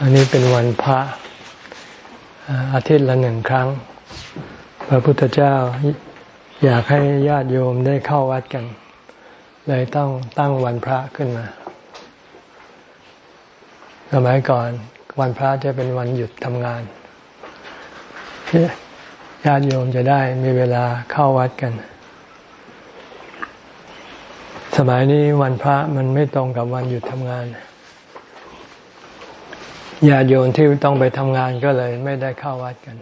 อันนี้เป็นวันพระอาทิตย์ละหนึ่งครั้ง พระพุทธเจ้าอยากให้ญาติโยมได้เข้าวัดกัน เลยต้องตั้งวันพระขึ้นมา สมัยก่อนวันพระจะเป็นวันหยุดทำงาน ญาติโยมจะได้มีเวลาเข้าวัดกัน สมัยนี้วันพระมันไม่ตรงกับวันหยุดทำงาน ญาติโยมที่ต้องไปทำงานก็เลยไม่ได้เข้าวัดกัน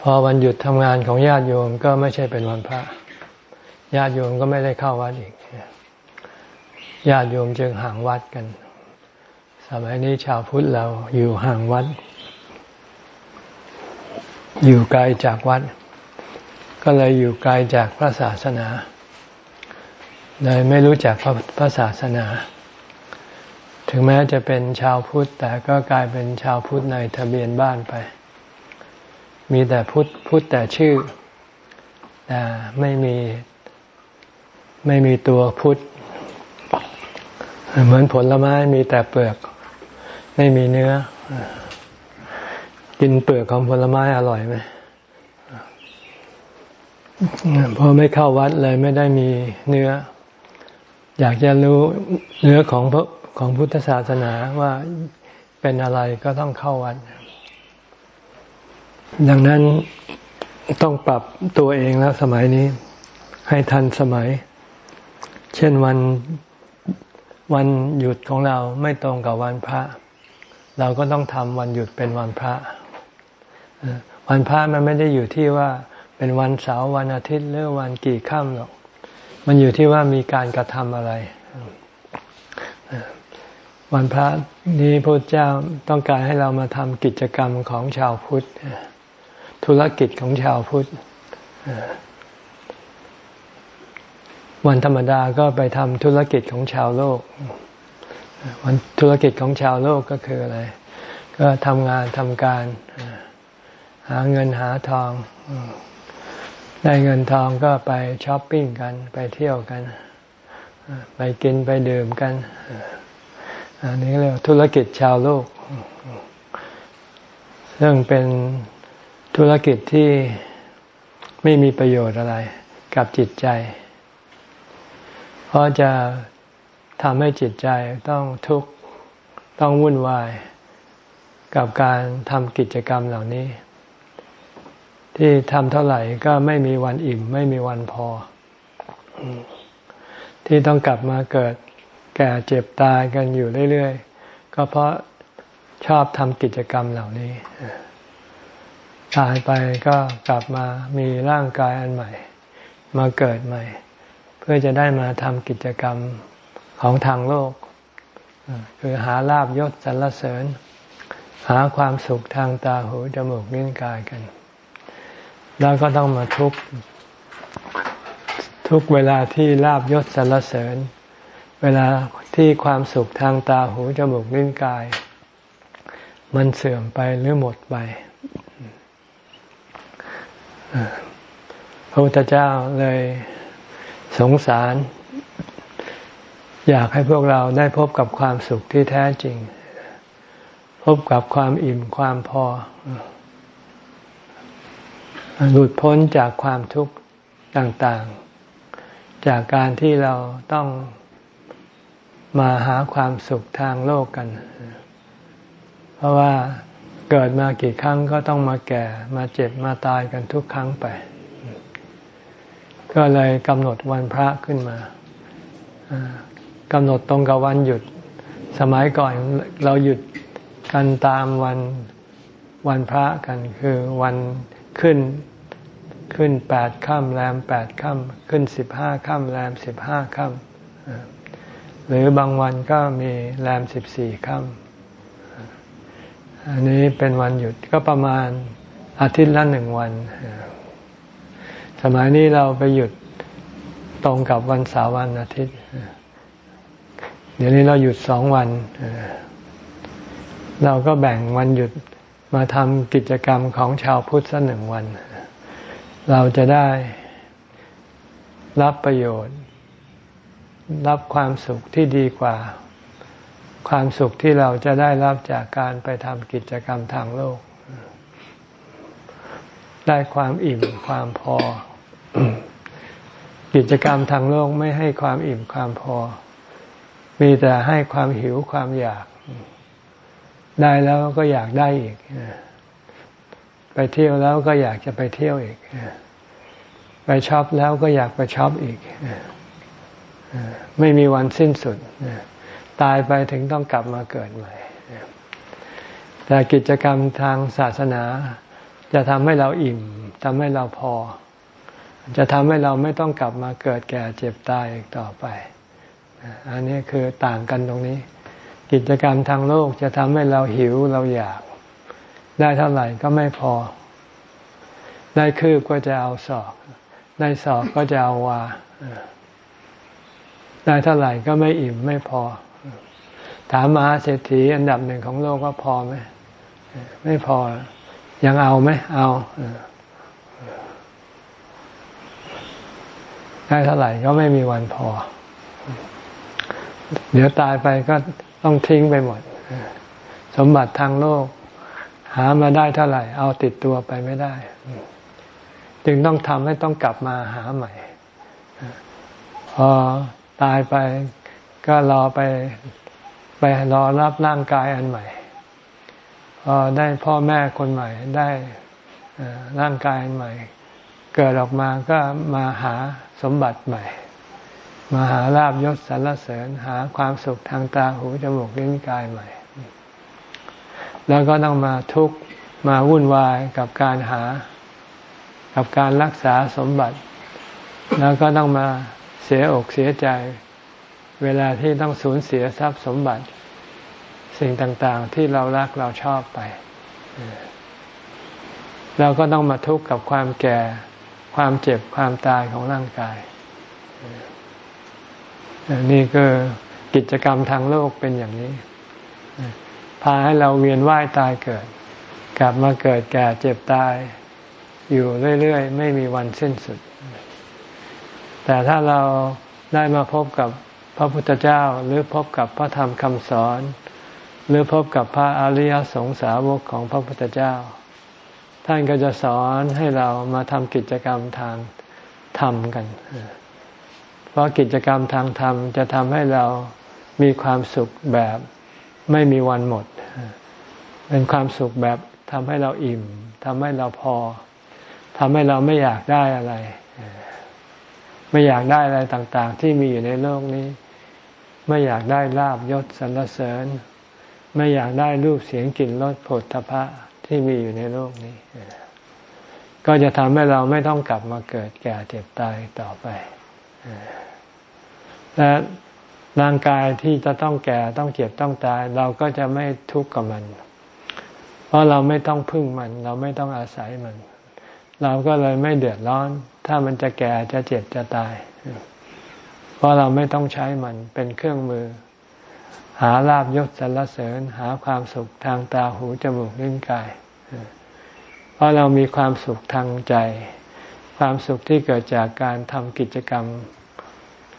พอวันหยุดทำงานของญาติโยมก็ไม่ใช่เป็นวันพระ ญาติโยมก็ไม่ได้เข้าวัดอีก ญาติโยมจึงห่างวัดกัน สมัยนี้ชาวพุทธเราอยู่ห่างวัด อยู่ไกลจากวัด ก็เลยอยู่ไกลจากพระศาสนา เลยไม่รู้จักพระพระศาสนา ถึงแม้จะเป็นชาวพุทธ แต่ก็กลายเป็นชาวพุทธในทะเบียนบ้านไป มีแต่พุทธพุทธแต่ชื่อ แต่ไม่มีไม่มีตัวพุทธ เหมือนผลไม้มีแต่เปลือก ไม่มีเนื้อ กินเปลือกของผลไม้อร่อยไหมพอไม่เข้าวัดเลยไม่ได้มีเนื้อ อยากจะรู้เนื้อของพระ ของพุทธศาสนาว่าเป็นอะไรก็ต้องเข้าวัด ดังนั้นต้องปรับตัวเองแล้วสมัยนี้ ให้ทันสมัย เช่นวันวันหยุดของเราไม่ตรงกับวันพระ เราก็ต้องทำวันหยุดเป็นวันพระ วันพระมันไม่ได้อยู่ที่ว่าเป็นวันเสาร์วันอาทิตย์หรือวันกี่ค่ำหรอก มันอยู่ที่ว่ามีการกระทำอะไร วันพระนี้พระเจ้าต้องการให้เรามาทำกิจกรรมของชาวพุทธ ธุรกิจของชาวพุทธ วันธรรมดาก็ไปทำธุรกิจของชาวโลก วันธุรกิจของชาวโลกก็คืออะไร ก็ทำงานทำการ หาเงินหาทอง ได้เงินทองก็ไปช้อปปิ้งกัน ไปเที่ยวกัน ไปกินไปดื่มกัน อันนี้เรียกธุรกิจชาวโลก ซึ่งเป็นธุรกิจที่ไม่มีประโยชน์อะไรกับจิตใจ เพราะจะทำให้จิตใจต้องทุกข์ต้องวุ่นวาย กับการทำกิจกรรมเหล่านี้ ที่ทำเท่าไหร่ก็ไม่มีวันอิ่ม ไม่มีวันพอ ที่ต้องกลับมาเกิด แก่เจ็บตายกันอยู่เรื่อยๆ ก็เพราะชอบทำกิจกรรมเหล่านี้ ตายไปก็กลับมามีร่างกายอันใหม่ มาเกิดใหม่ เพื่อจะได้มาทำกิจกรรมของทางโลก คือหาลาบยศสรรเสริญ หาความสุขทางตาหูจมูกนิ้วกายกัน แล้วก็ต้องมาทุกทุกเวลาที่ลาบยศสรรเสริญ เวลาที่ความสุขทางตาหูจมูกลิ้นกาย มันเสื่อมไปหรือหมดไปพระพุทธเจ้าเลยสงสาร อยากให้พวกเราได้พบกับความสุขที่แท้จริง พบกับความอิ่มความพอ หลุดพ้นจากความทุกข์ต่าง ๆ จากการที่เราต้อง มาหาความสุขทางโลกกัน เพราะว่าเกิดมากี่ครั้งก็ต้องมาแก่มาเจ็บมาตายกันทุกครั้งไป ก็เลยกำหนดวันพระขึ้นมากำหนดตรงกับวันหยุด สมัยก่อนเราหยุดกันตามวันวันพระกันคือวันขึ้นขึ้นแปดค่ำแรมแปดค่ำขึ้นสิบห้าค่ำแรมสิบห้าค่ำ หรือบางวันก็มีแรมสิบสี่ค่ำอันนี้เป็นวันหยุดก็ประมาณอาทิตย์ละหนึ่งวัน สมัยนี้เราไปหยุดตรงกับวันเสาร์วันอาทิตย์ เดี๋ยวนี้เราหยุดสองวัน เราก็แบ่งวันหยุดมาทำกิจกรรมของชาวพุทธสักหนึ่งวัน เราจะได้รับประโยชน์ รับความสุขที่ดีกว่า ความสุขที่เราจะได้รับจากการไปทำกิจกรรมทางโลก ได้ความอิ่มความพอ กิจกรรมทางโลกไม่ให้ความอิ่มความพอ มีแต่ให้ความหิวความอยาก ได้แล้วก็อยากได้อีก ไปเที่ยวแล้วก็อยากจะไปเที่ยวอีก ไปช็อปแล้วก็อยากไปช็อปอีก ไม่มีวันสิ้นสุด ตายไปถึงต้องกลับมาเกิดใหม่ แต่กิจกรรมทางศาสนา จะทำให้เราอิ่มทำให้เราพอ จะทำให้เราไม่ต้องกลับมาเกิดแก่เจ็บตายอีกต่อไป อันนี้คือต่างกันตรงนี้ กิจกรรมทางโลกจะทำให้เราหิวเราอยาก ได้เท่าไหร่ก็ไม่พอ ได้คืบก็จะเอาศอก ได้ศอกก็จะเอาวา ได้เท่าไหร่ก็ไม่อิ่มไม่พอ ถามมหาเศรษฐีอันดับหนึ่งของโลกก็พอไหมไม่พอ ยังเอาไหมเอาได้เท่าไหร่ก็ไม่มีวันพอ เดี๋ยวตายไปก็ต้องทิ้งไปหมด สมบัติทางโลก หามาได้เท่าไหร่ เอาติดตัวไปไม่ได้ จึงต้องทำให้ต้องกลับมาหาใหม่ พอ ตายไปก็รอไปไปรอรับร่างกายอันใหม่พอได้พ่อแม่คนใหม่ได้ร่างกายอันใหม่ เกิดออกมาก็มาหาสมบัติใหม่ มาหาลาบยศสรรเสริญหาความสุขทางตาหูจมูกลิ้นกายใหม่ แล้วก็ต้องมาทุกข์มาวุ่นวายกับการหา กับการรักษาสมบัติ แล้วก็ต้องมา เสียอกเสียใจ เวลาที่ต้องสูญเสียทรัพย์สมบัติ สิ่งต่างๆ ที่เรารักเราชอบไปเราก็ต้องมาทุกข์กับความแก่ ความเจ็บความตายของร่างกาย นี่คือกิจกรรมทางโลกเป็นอย่างนี้ พาให้เราเวียนว่ายตายเกิด กลับมาเกิดแก่เจ็บตาย อยู่เรื่อย ๆ ไม่มีวันสิ้นสุด แต่ถ้าเราได้มาพบกับพระพุทธเจ้าหรือพบกับพระธรรมคำสอน หรือพบกับพระอริยสงสาวกของพระพุทธเจ้า ท่านก็จะสอนให้เรามาทำกิจกรรมทางธรรมกัน เพราะกิจกรรมทางธรรมจะทำให้เรามีความสุขแบบไม่มีวันหมด เป็นความสุขแบบทำให้เราอิ่มทำให้เราพอทำให้เราไม่อยากได้อะไร ไม่อยากได้อะไรต่างๆ ที่มีอยู่ในโลกนี้ ไม่อยากได้ลาบยศสรรเสริญ ไม่อยากได้รูปเสียงกลิ่นรสผลทพะที่มีอยู่ในโลกนี้ ก็จะทำให้เราไม่ต้องกลับมาเกิดแก่เจ็บตายต่อไปและร่างกายที่จะต้องแก่ต้องเจ็บต้องตาย เราก็จะไม่ทุกข์กับมัน เพราะเราไม่ต้องพึ่งมัน เราไม่ต้องอาศัยมัน เราก็เลยไม่เดือดร้อน ถ้ามันจะแก่จะเจ็บจะตาย เพราะเราไม่ต้องใช้มันเป็นเครื่องมือ หาลาบยศสรรเสริญ หาความสุขทางตาหูจมูกลิ้นกาย เพราะเรามีความสุขทางใจ ความสุขที่เกิดจากการทำกิจกรรม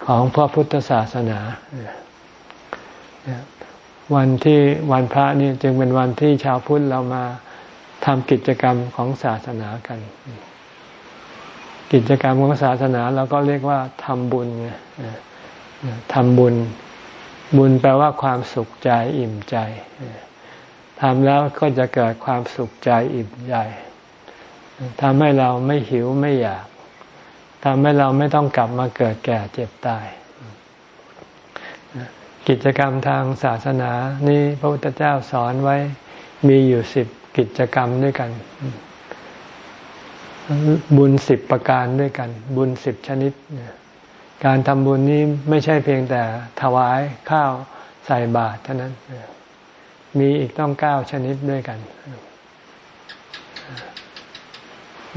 ของพระพุทธศาสนา วันที่วันพระนี่จึงเป็นวันที่ชาวพุทธเรามาทำกิจกรรมของศาสนากัน กิจกรรมของศาสนาเราก็เรียกว่าทำบุญทำบุญ บุญแปลว่าความสุขใจอิ่มใจทำแล้วก็จะเกิดความสุขใจอิ่มใจทำให้เราไม่หิวไม่อยากทำให้เราไม่ต้องกลับมาเกิดแก่เจ็บตาย กิจกรรมทางศาสนา นี้พระพุทธเจ้าสอนไว้มีอยู่สิบกิจกรรมด้วยกัน บุญสิบประการด้วยกัน บุญสิบชนิด การทำบุญนี้ไม่ใช่เพียงแต่ถวายข้าวใส่บาตรเท่านั้น มีอีกต้องเก้าชนิดด้วยกัน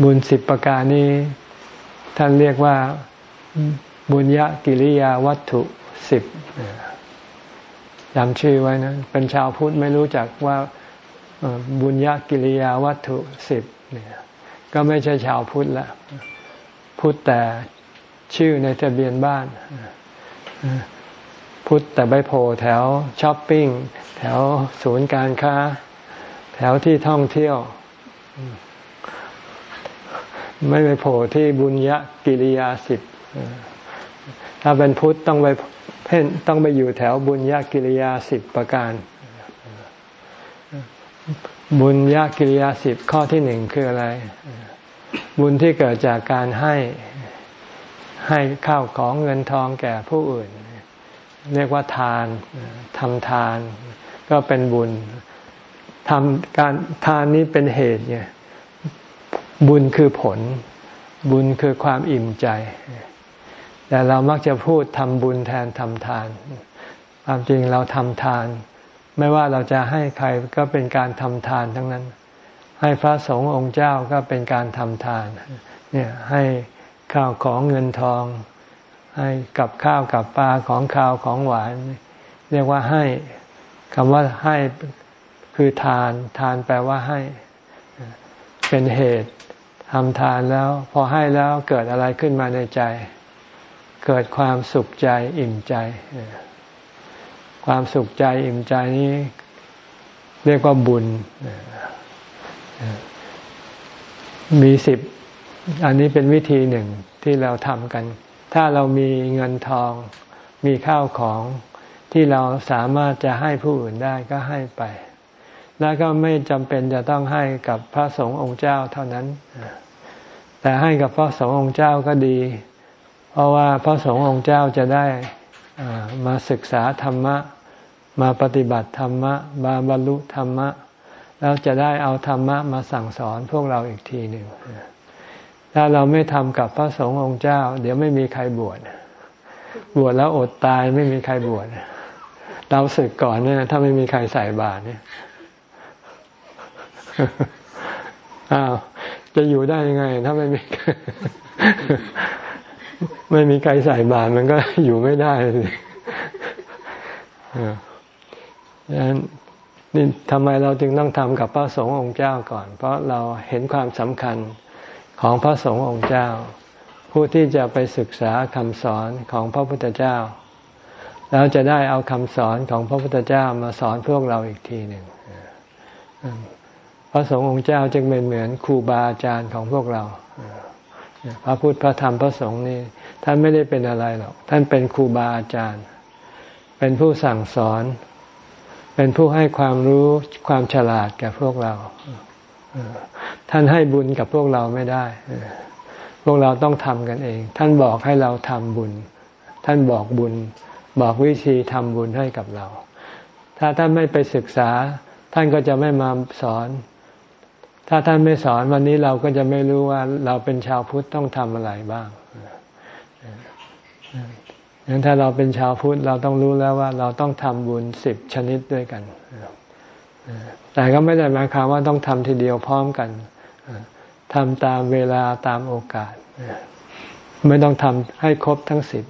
บุญสิบประการนี้ ท่านเรียกว่าบุญญากิริยาวัตถุสิบจำชื่อไว้นะ เป็นชาวพุทธไม่รู้จักว่าบุญญากิริยาวัตถุสิบเนี่ย ก็ไม่ใช่ชาวพุทธละพุทธแต่ชื่อในทะเบียนบ้าน พุทธแต่ไปโผล่แถวช้อปปิ้ง แถวศูนย์การค้า แถวที่ท่องเที่ยว ไม่ไปโผล่ที่บุญญกิริยาสิบถ้าเป็นพุทธต้องไปเพ่นต้องไปอยู่แถวบุญญากิริยาสิบประการ บุญญากิริยาสิบข้อที่หนึ่งคืออะไร บุญที่เกิดจากการให้ให้ข้าวของเงินทองแก่ผู้อื่น เรียกว่าทานทำทาน ก็เป็นบุญทำการทานนี้เป็นเหตุเนี่ยบุญคือผล บุญคือความอิ่มใจ แต่เรามักจะพูดทำบุญแทนทำทาน ความจริงเราทำทาน ไม่ว่าเราจะให้ใครก็เป็นการทำทานทั้งนั้น ให้พระสงฆ์องค์เจ้าก็เป็นการทำทาน เนี่ยให้ข้าวของเงินทอง ให้กับข้าวกับปลาของข้าวของหวาน เรียกว่าให้คำว่าให้คือทาน ทานแปลว่าให้ เป็นเหตุทำทานแล้ว พอให้แล้วเกิดอะไรขึ้นมาในใจ เกิดความสุขใจอิ่มใจ ความสุขใจอิ่มใจนี้ เรียกว่าบุญ มีสิบ อันนี้เป็นวิธีหนึ่งที่เราทำกัน ถ้าเรามีเงินทอง มีข้าวของที่เราสามารถจะให้ผู้อื่นได้ก็ให้ไป แล้วก็ไม่จำเป็นจะต้องให้กับพระสงฆ์องค์เจ้าเท่านั้น แต่ให้กับพระสงฆ์องค์เจ้าก็ดี เพราะว่าพระสงฆ์องค์เจ้าจะได้ มาศึกษาธรรมะ มาปฏิบัติธรรมะมาบรรลุธรรมะ แล้วจะได้เอาธรรมะมาสั่งสอนพวกเราอีกทีหนึ่งถ้าเราไม่ทำกับพระสงฆ์องค์เจ้า เดี๋ยวไม่มีใครบวชบวชแล้วอดตายไม่มีใครบวชเราศึกก่อนเนี่ยถ้าไม่มีใครใส่บาตรเนี่ยอ้าวจะอยู่ได้ยังไง ถ้าไม่มี ไม่มีใครใส่บาตรมันก็อยู่ไม่ได้เลยดังนั้นนี่ทำไมเราจึงต้องทำกับพระสงฆ์องค์เจ้าก่อน เพราะเราเห็นความสำคัญของพระสงฆ์องค์เจ้า ผู้ที่จะไปศึกษาคำสอนของพระพุทธเจ้า แล้วจะได้เอาคำสอนของพระพุทธเจ้ามาสอนพวกเราอีกทีหนึ่งพระสงฆ์องค์เจ้าจึงเป็นเหมือนครูบาอาจารย์ของพวกเรา พระพุทธพระธรรมพระสงฆ์นี่ท่านไม่ได้เป็นอะไรหรอก ท่านเป็นครูบาอาจารย์ เป็นผู้สั่งสอน เป็นผู้ให้ความรู้ความฉลาดแก่พวกเราท่านให้บุญกับพวกเราไม่ได้ พวกเราต้องทำกันเอง ท่านบอกให้เราทำบุญ ท่านบอกบุญ บอกวิธีทำบุญให้กับเรา ถ้าท่านไม่ไปศึกษา ท่านก็จะไม่มาสอน ถ้าท่านไม่สอนวันนี้เราก็จะไม่รู้ว่าเราเป็นชาวพุทธต้องทำอะไรบ้างงั้นถ้าเราเป็นชาวพุทธเราต้องรู้แล้วว่า เราต้องทำบุญสิบชนิดด้วยกัน แต่ก็ไม่ได้หมายความว่าต้องทำทีเดียวพร้อมกันทำตามเวลาตามโอกาส ไม่ต้องทำให้ครบทั้งสิบ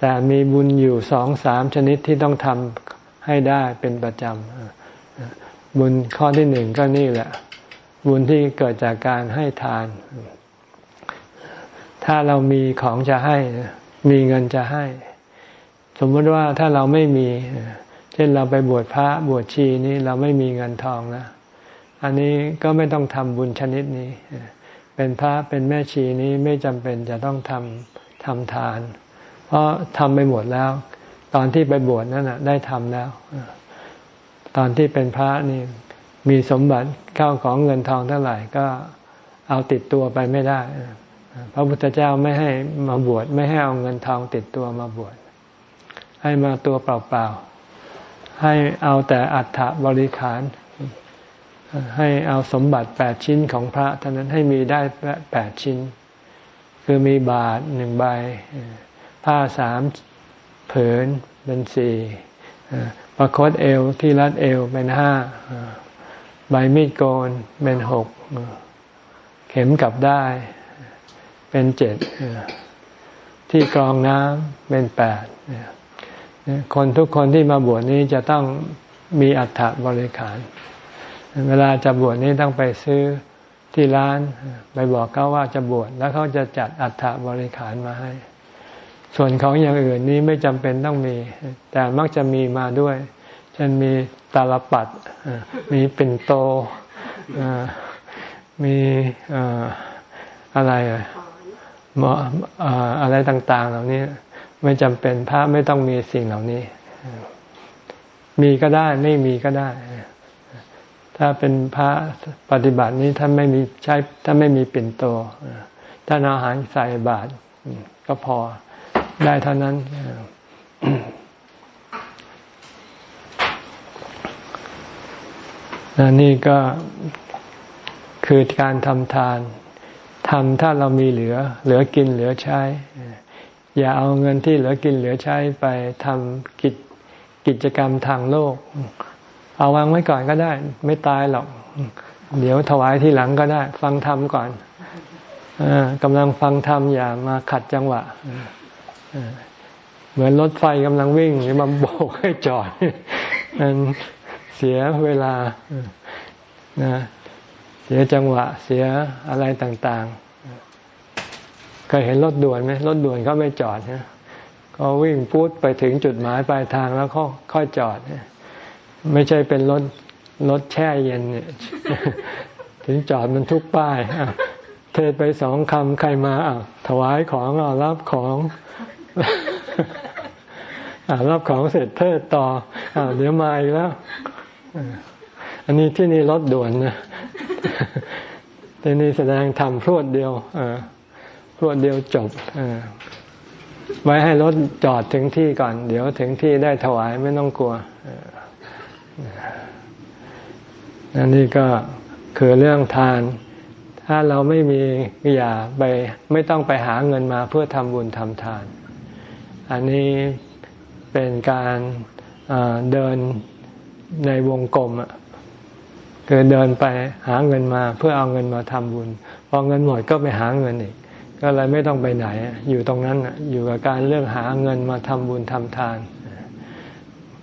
แต่มีบุญอยู่สองสามชนิดที่ต้องทำให้ได้เป็นประจำ บุญข้อที่หนึ่งก็นี่แหละ บุญที่เกิดจากการให้ทาน ถ้าเรามีของจะให้ มีเงินจะให้ สมมติว่าถ้าเราไม่มี เช่นเราไปบวชพระบวชชีนี้เราไม่มีเงินทองนะอันนี้ก็ไม่ต้องทำบุญชนิดนี้ เป็นพระเป็นแม่ชีนี้ไม่จำเป็นจะต้องทำทำทาน เพราะทำไปหมดแล้ว ตอนที่ไปบวชนั่นนะได้ทำแล้ว ตอนที่เป็นพระนี่มีสมบัติเข้าของเงินทองเท่าไหร่ก็เอาติดตัวไปไม่ได้ พระพุทธเจ้าไม่ให้มาบวชไม่ให้เอาเงินทองติดตัวมาบวชให้มาตัวเปล่าๆ ให้เอาแต่อัฐบริขาร ให้เอาสมบัติแปดชิ้นของพระเท่านั้นให้มีได้แปดชิ้น คือมีบาทหนึ่งใบ ผ้าสามผืนเป็นสี่ ประคตเอวที่รัดเอวเป็นห้าใบมีดโกนเป็นหกเข็มกลับได้ เป็นเจ็ดที่กรองน้ำเป็นแปดคนทุกคนที่มาบวชนี้จะต้องมีอัฐบริขาร เวลาจะบวชนี้ต้องไปซื้อที่ร้าน ไปบอกเขาว่าจะบวชแล้วเขาจะจัดอัฐบริขารมาให้ ส่วนของอย่างอื่นนี้ไม่จำเป็นต้องมี แต่มักจะมีมาด้วยเช่นมีตาลปัดมีปิ่นโตมีอะไรหมออะไรต่าง ๆ เหล่านี้ไม่จำเป็นพระไม่ต้องมีสิ่งเหล่านี้ มีก็ได้ไม่มีก็ได้ ถ้าเป็นพระปฏิบัตินี้ท่านไม่มีใช้ถ้าไม่มีปิ่นโตท่านอาหารใส่บาตรก็พอ ได้เท่านั้น นี่ก็คือการทำทานทำถ้าเรามีเหลือ เหลือกินเหลือใช้ อย่าเอาเงินที่เหลือกินเหลือใช้ไปทำกิจกิจกรรมทางโลก เอาวางไว้ก่อนก็ได้ ไม่ตายหรอก เดี๋ยวถวายที่หลังก็ได้ ฟังธรรมก่อนอกำลังฟังธรรมอย่ามาขัดจังหวะ เหมือนรถไฟกำลังวิ่งหรือมาโบกให้จอดมันเสียเวลานะเสียจังหวะ เสียอะไรต่างๆเคยเห็นรถด่วนไหมรถด่วนเขาไม่จอดนะก็วิ่งพูดไปถึงจุดหมายปลายทางแล้วก็ค่อยจอดไม่ใช่เป็นรถรถแช่เย็นเนี่ยถึงจอดมันทุกป้ายเทศไปสองคำใครมาอะถวายของอะรับของ รับของเสร็จเทศต่ออ่าเดี๋ยวมาอีกแล้ว อันนี้ที่นี่รถด่วนนะที่นี่แสดงทำพรวดเดียวพรวดเดียวจบไว้ให้รถจอดถึงที่ก่อน เดี๋ยวถึงที่ได้ถวายไม่ต้องกลัวอันนี้ก็คือเรื่องทาน ถ้าเราไม่มีอย่าไปไม่ต้องไปหาเงินมาเพื่อทำบุญทำทาน อันนี้เป็นการเดินในวงกลมคือเดินไปหาเงินมาเพื่อเอาเงินมาทำบุญ พอเงินหมดก็ไปหาเงินอีก ก็เลยไม่ต้องไปไหน อยู่ตรงนั้นอยู่กับการเรื่องหาเงินมาทำบุญทำทาน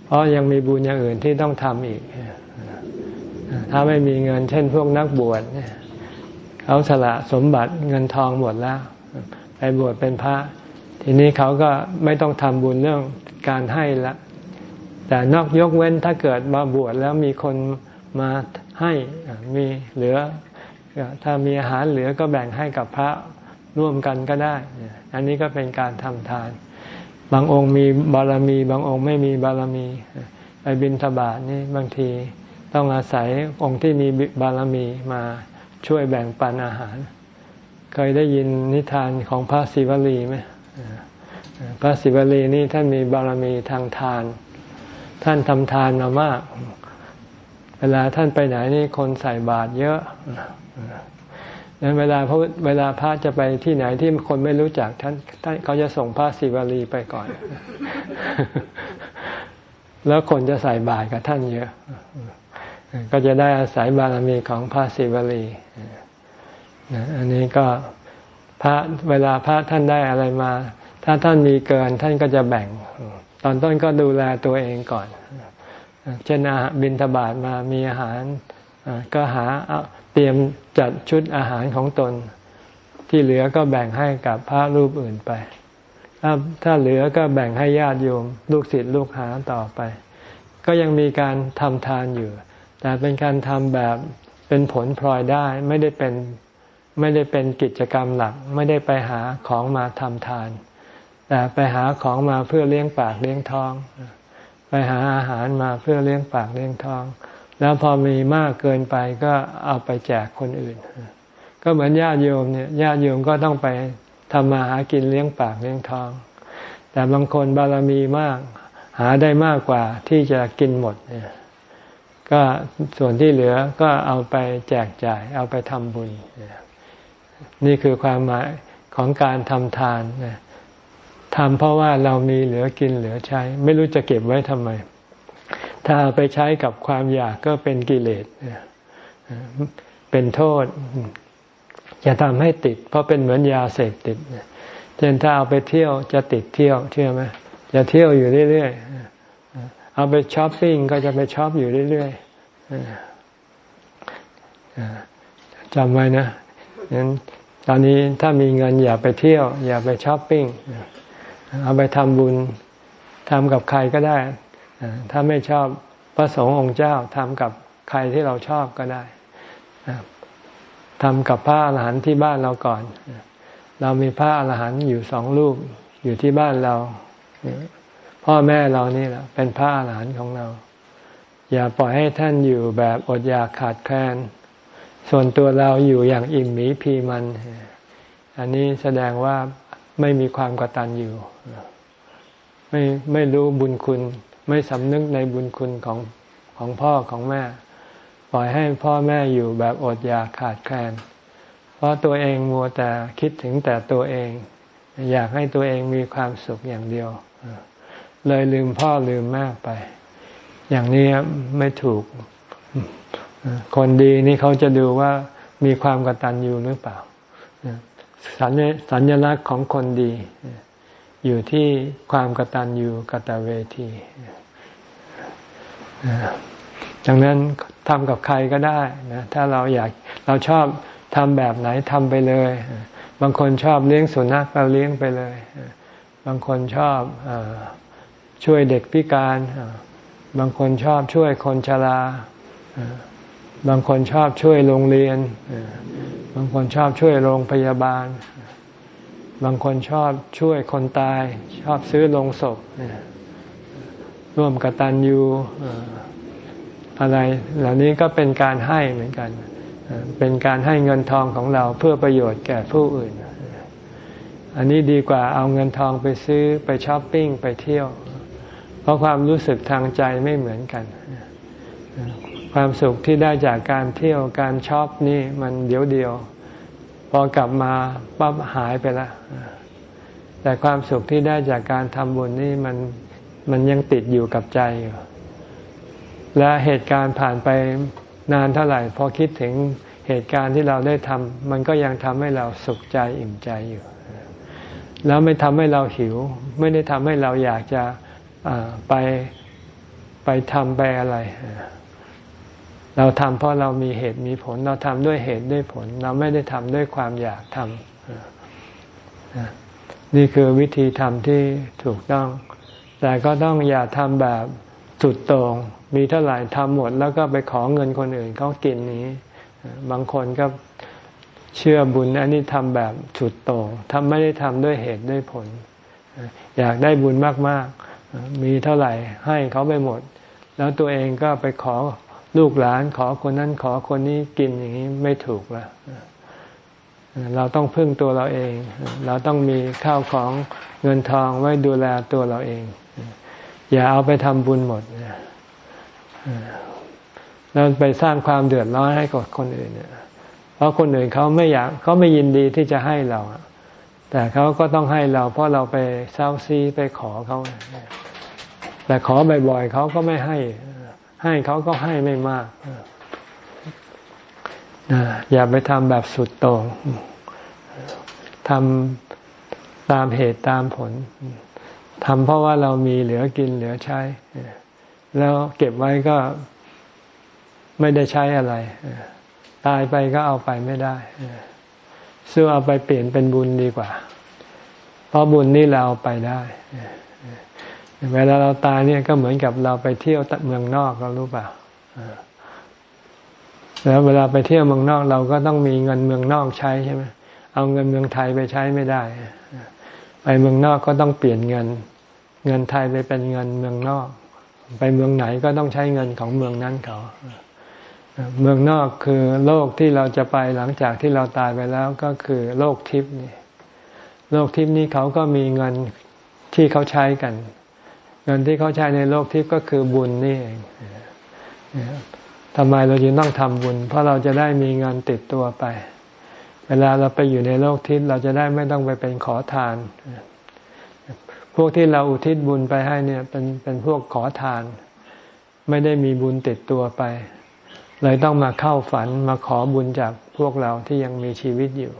เพราะยังมีบุญอย่างอื่นที่ต้องทำอีก ถ้าไม่มีเงิน เช่นพวกนักบวชเขาสละสมบัติเงินทองหมดแล้วไปบวชเป็นพระ ทีนี้เขาก็ไม่ต้องทำบุญเรื่องการให้ละ แต่นอกยกเว้นถ้าเกิดมาบวชแล้วมีคนมาให้มีเหลือ ถ้ามีอาหารเหลือก็แบ่งให้กับพระร่วมกันก็ได้ อันนี้ก็เป็นการทำทาน บางองค์มีบารมี บางองค์ไม่มีบารมี ไปบินทบาทนี่บางทีต้องอาศัยองค์ที่มีบารมีมาช่วยแบ่งปันอาหาร เคยได้ยินนิทานของพระศิวลีไหม พระศิวลีนี่ท่านมีบารมีทางทาน ท่านทำทานมามาก เวลาท่านไปไหนนี่คนใส่บาตรเยอะนั้นเวลาพระเวลาพระจะไปที่ไหนที่คนไม่รู้จักท่านท่านเขาจะส่งพระศิวลีไปก่อน แล้วคนจะใส่บาตรกับท่านเยอะ ก็จะได้อาศัยบารมีของพระศิวลีอันนี้ก็ พระเวลาพระท่านได้อะไรมา ถ้าท่านมีเกินท่านก็จะแบ่ง ตอนต้นก็ดูแลตัวเองก่อน เช่นอาบินทบาทมามีอาหารก็หาเตรียมจัดชุดอาหารของตน ที่เหลือก็แบ่งให้กับพระรูปอื่นไป ถ้าถ้าเหลือก็แบ่งให้ญาติโยม ลูกศิษย์ลูกหาต่อไป ก็ยังมีการทำทานอยู่ แต่เป็นการทำแบบเป็นผลพลอยได้ไม่ได้เป็น ไม่ได้เป็นกิจกรรมหลัก ไม่ได้ไปหาของมาทำทาน แต่ไปหาของมาเพื่อเลี้ยงปากเลี้ยงท้อง ไปหาอาหารมาเพื่อเลี้ยงปากเลี้ยงท้อง แล้วพอมีมากเกินไปก็เอาไปแจกคนอื่น ก็เหมือนญาติโยมเนี่ยญาติโยมก็ต้องไปทำมาหากินเลี้ยงปากเลี้ยงท้อง แต่บางคนบารมีมาก หาได้มากกว่าที่จะกินหมดเนี่ยก็ส่วนที่เหลือก็เอาไปแจกจ่าย เอาไปทำบุญนี่ นี่คือความหมายของการทำทานนะทำเพราะว่าเรามีเหลือกินเหลือใช้ ไม่รู้จะเก็บไว้ทำไม ถ้าเอาไปใช้กับความอยากก็เป็นกิเลสเป็นโทษจะทำให้ติด เพราะเป็นเหมือนยาเสพติดเช่นถ้าเอาไปเที่ยวจะติดเที่ยวเชื่อไหมจะเที่ยวอยู่เรื่อยๆเอาไปช้อปปิ้งก็จะไปช้อปอยู่เรื่อยๆจำไว้นะ งั้นตอนนี้ถ้ามีเงินอย่าไปเที่ยว อย่าไปช้อปปิ้งเอาไปทำบุญทำกับใครก็ได้ ถ้าไม่ชอบพระสงฆ์องค์เจ้าทำกับใครที่เราชอบก็ได้ทำกับพระอรหันต์ที่บ้านเราก่อน เรามีพระอรหันต์อยู่สองรูปอยู่ที่บ้านเรา พ่อแม่เรานี่แหละเป็นพระอรหันต์ของเรา อย่าปล่อยให้ท่านอยู่แบบอดอยากขาดแคลน ส่วนตัวเราอยู่อย่างอิ่มหมีพีมัน อันนี้แสดงว่าไม่มีความกตัญญูไม่ไม่รู้บุญคุณ ไม่สำนึกในบุญคุณของของพ่อของแม่ ปล่อยให้พ่อแม่อยู่แบบอดอยากขาดแคลน เพราะตัวเองมัวแต่คิดถึงแต่ตัวเอง อยากให้ตัวเองมีความสุขอย่างเดียว เลยลืมพ่อลืมแม่ไป อย่างนี้ไม่ถูก คนดีนี่เขาจะดูว่ามีความกตัญญูหรือเปล่าสัญสัญลักษณ์ของคนดี อยู่ที่ความกตัญญูกตเวทีดังนั้นทำกับใครก็ได้นะถ้าเราอยากเราชอบทำแบบไหนทำไปเลย บางคนชอบเลี้ยงสุนัขเราเลี้ยงไปเลย บางคนชอบอช่วยเด็กพิการ บางคนชอบช่วยคนชรา บางคนชอบช่วยโรงเรียน บางคนชอบช่วยโรงพยาบาล บางคนชอบช่วยคนตาย ชอบซื้อโรงศพ ร่วมกตัญญูอะไรเหล่านี้ก็เป็นการให้เหมือนกัน เป็นการให้เงินทองของเราเพื่อประโยชน์แก่ผู้อื่น อันนี้ดีกว่าเอาเงินทองไปซื้อไปช้อปปิ้งไปเที่ยว เพราะความรู้สึกทางใจไม่เหมือนกัน ความสุขที่ได้จากการเที่ยวการช็อปนี่มันเดี๋ยวเดียว พอกลับมาปั๊บหายไปแล้วแต่ความสุขที่ได้จากการทำบุญนี่มันมันยังติดอยู่กับใจอยู่และเหตุการณ์ผ่านไปนานเท่าไหร่พอคิดถึงเหตุการณ์ที่เราได้ทำมันก็ยังทำให้เราสุขใจอิ่มใจอยู่ แล้วไม่ทำให้เราหิว ไม่ได้ทำให้เราอยากจะไปไปทำไปอะไร เราทำเพราะเรามีเหตุมีผล เราทำด้วยเหตุด้วยผล เราไม่ได้ทำด้วยความอยากทำนี่คือวิธีทำที่ถูกต้อง แต่ก็ต้องอย่าทำแบบสุดต่งมีเท่าไหร่ทำหมด แล้วก็ไปขอเงินคนอื่นเขากินนี้ บางคนก็เชื่อบุญอันนี้ทำแบบสุดโต่งทำไม่ได้ทำด้วยเหตุด้วยผล อยากได้บุญมาก ๆ มีเท่าไหร่ให้เขาไปหมด แล้วตัวเองก็ไปขอ ลูกหลานขอคนนั้นขอคนนี้กินอย่างนี้ไม่ถูกล้วเราต้องพึ่งตัวเราเอง เราต้องมีข้าวของเงินทองไว้ดูแลตัวเราเอง อย่าเอาไปทำบุญหมดเราไปสร้างความเดือดร้อนให้กับคนอื่นเพราะคนอื่นเขาไม่อยากเขาไม่ยินดีที่จะให้เราแต่เขาก็ต้องให้เรา เพราะเราไปเศร้าซีไปขอเขาแต่ขอบ่อยๆเขาก็ไม่ให้ ให้เขาก็ให้ไม่มากอย่าไปทำแบบสุดโต่งทำตามเหตุตามผลทำเพราะว่าเรามีเหลือกินเหลือใช้ แล้วเก็บไว้ก็ไม่ได้ใช้อะไร ตายไปก็เอาไปไม่ได้ซื้อเอาไปเปลี่ยนเป็นบุญดีกว่า เพราะบุญนี่เราเอาไปได้ เวลาเราตายเนี่ยก็เหมือนกับเราไปเที่ยวเมืองนอกเรารู้เปล่าแล้วเวลาไปเที่ยวเมืองนอกเราก็ต้องมีเงินเมืองนอกใช้ใช่ไหมเอาเงินเมืองไทยไปใช้ไม่ได้ ไปเมืองนอกก็ต้องเปลี่ยนเงิน เงินไทยไปเป็นเงินเมืองนอก ไปเมืองไหนก็ต้องใช้เงินของเมืองนั้นเขาเมืองนอกคือโลกที่เราจะไปหลังจากที่เราตายไปแล้วก็คือโลกทิพย์นี่โลกทิพย์นี้เขาก็มีเงินที่เขาใช้กัน เงินที่เขาใช้ในโลกทิพย์ก็คือบุญนี่เองทำไมเราจึงต้องทำบุญ เพราะเราจะได้มีเงินติดตัวไป เวลาเราไปอยู่ในโลกทิพย์เราจะได้ไม่ต้องไปเป็นขอทาน พวกที่เราอุทิศบุญไปให้เนี่ยเป็นเป็นพวกขอทาน ไม่ได้มีบุญติดตัวไป เลยต้องมาเข้าฝันมาขอบุญจากพวกเราที่ยังมีชีวิตอยู่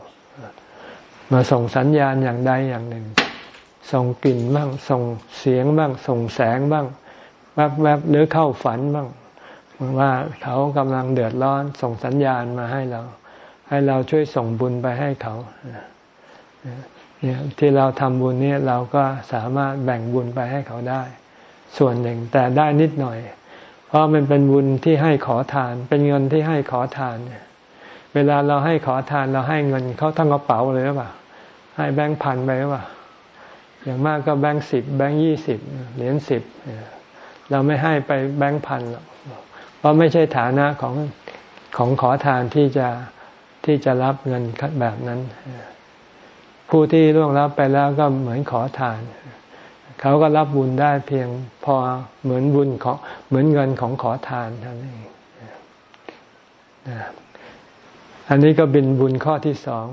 มาส่งสัญญาณอย่างใดอย่างหนึ่ง ส่งกลิ่นบ้างส่งเสียงบ้างส่งแสงบ้างแวบแวบหรือเข้าฝันบ้างว่าเขากำลังเดือดร้อนส่งสัญญาณมาให้เรา ให้เราช่วยส่งบุญไปให้เขาเนี่ยที่เราทำบุญเนี่ยเราก็สามารถแบ่งบุญไปให้เขาได้ ส่วนหนึ่งแต่ได้นิดหน่อย เพราะมันเป็นบุญที่ให้ขอทาน เป็นเงินที่ให้ขอทาน เวลาเราให้ขอทานเราให้เงินเขาทั้งกระเป๋าเลยหรือเปล่าให้แบงค์พันไปหรือเปล่า อย่างมากก็แบงค์สิบแบงค์ยี่สิบเหรียญสิบเราไม่ให้ไปแบงค์พันหรอกเพราะไม่ใช่ฐานะของของขอทานที่จะที่จะรับเงินแบบนั้น ผู้ที่ล่วงรับไปแล้วก็เหมือนขอทาน เขาก็รับบุญได้เพียงพอเหมือนบุญของเหมือนเงินของขอทานเท่านั้นเองอันนี้ก็เป็นบุญข้อที่สอง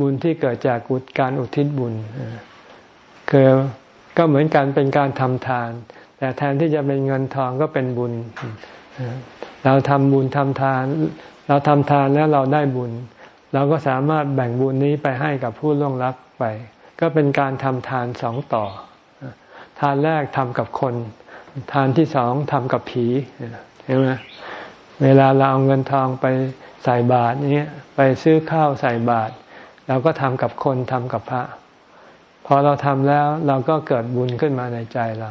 บุญที่เกิดจากการอุทิศบุญ คือก็เหมือนกันเป็นการทำทาน แต่แทนที่จะเป็นเงินทองก็เป็นบุญ เราทำบุญทำทาน เราทำทานแล้วเราได้บุญ เราก็สามารถแบ่งบุญนี้ไปให้กับผู้ล่วงลับไป ก็เป็นการทำทานสองต่อ ทานแรกทำกับคน ทานที่สองทำกับผีเห็นไหมเวลาเราเอาเงินทองไปใส่บาตรนี้ไปซื้อข้าวใส่บาตรเราก็ทำกับคนทำกับพระ อเราทำแล้วเราก็เกิดบุญขึ้นมาในใจเรา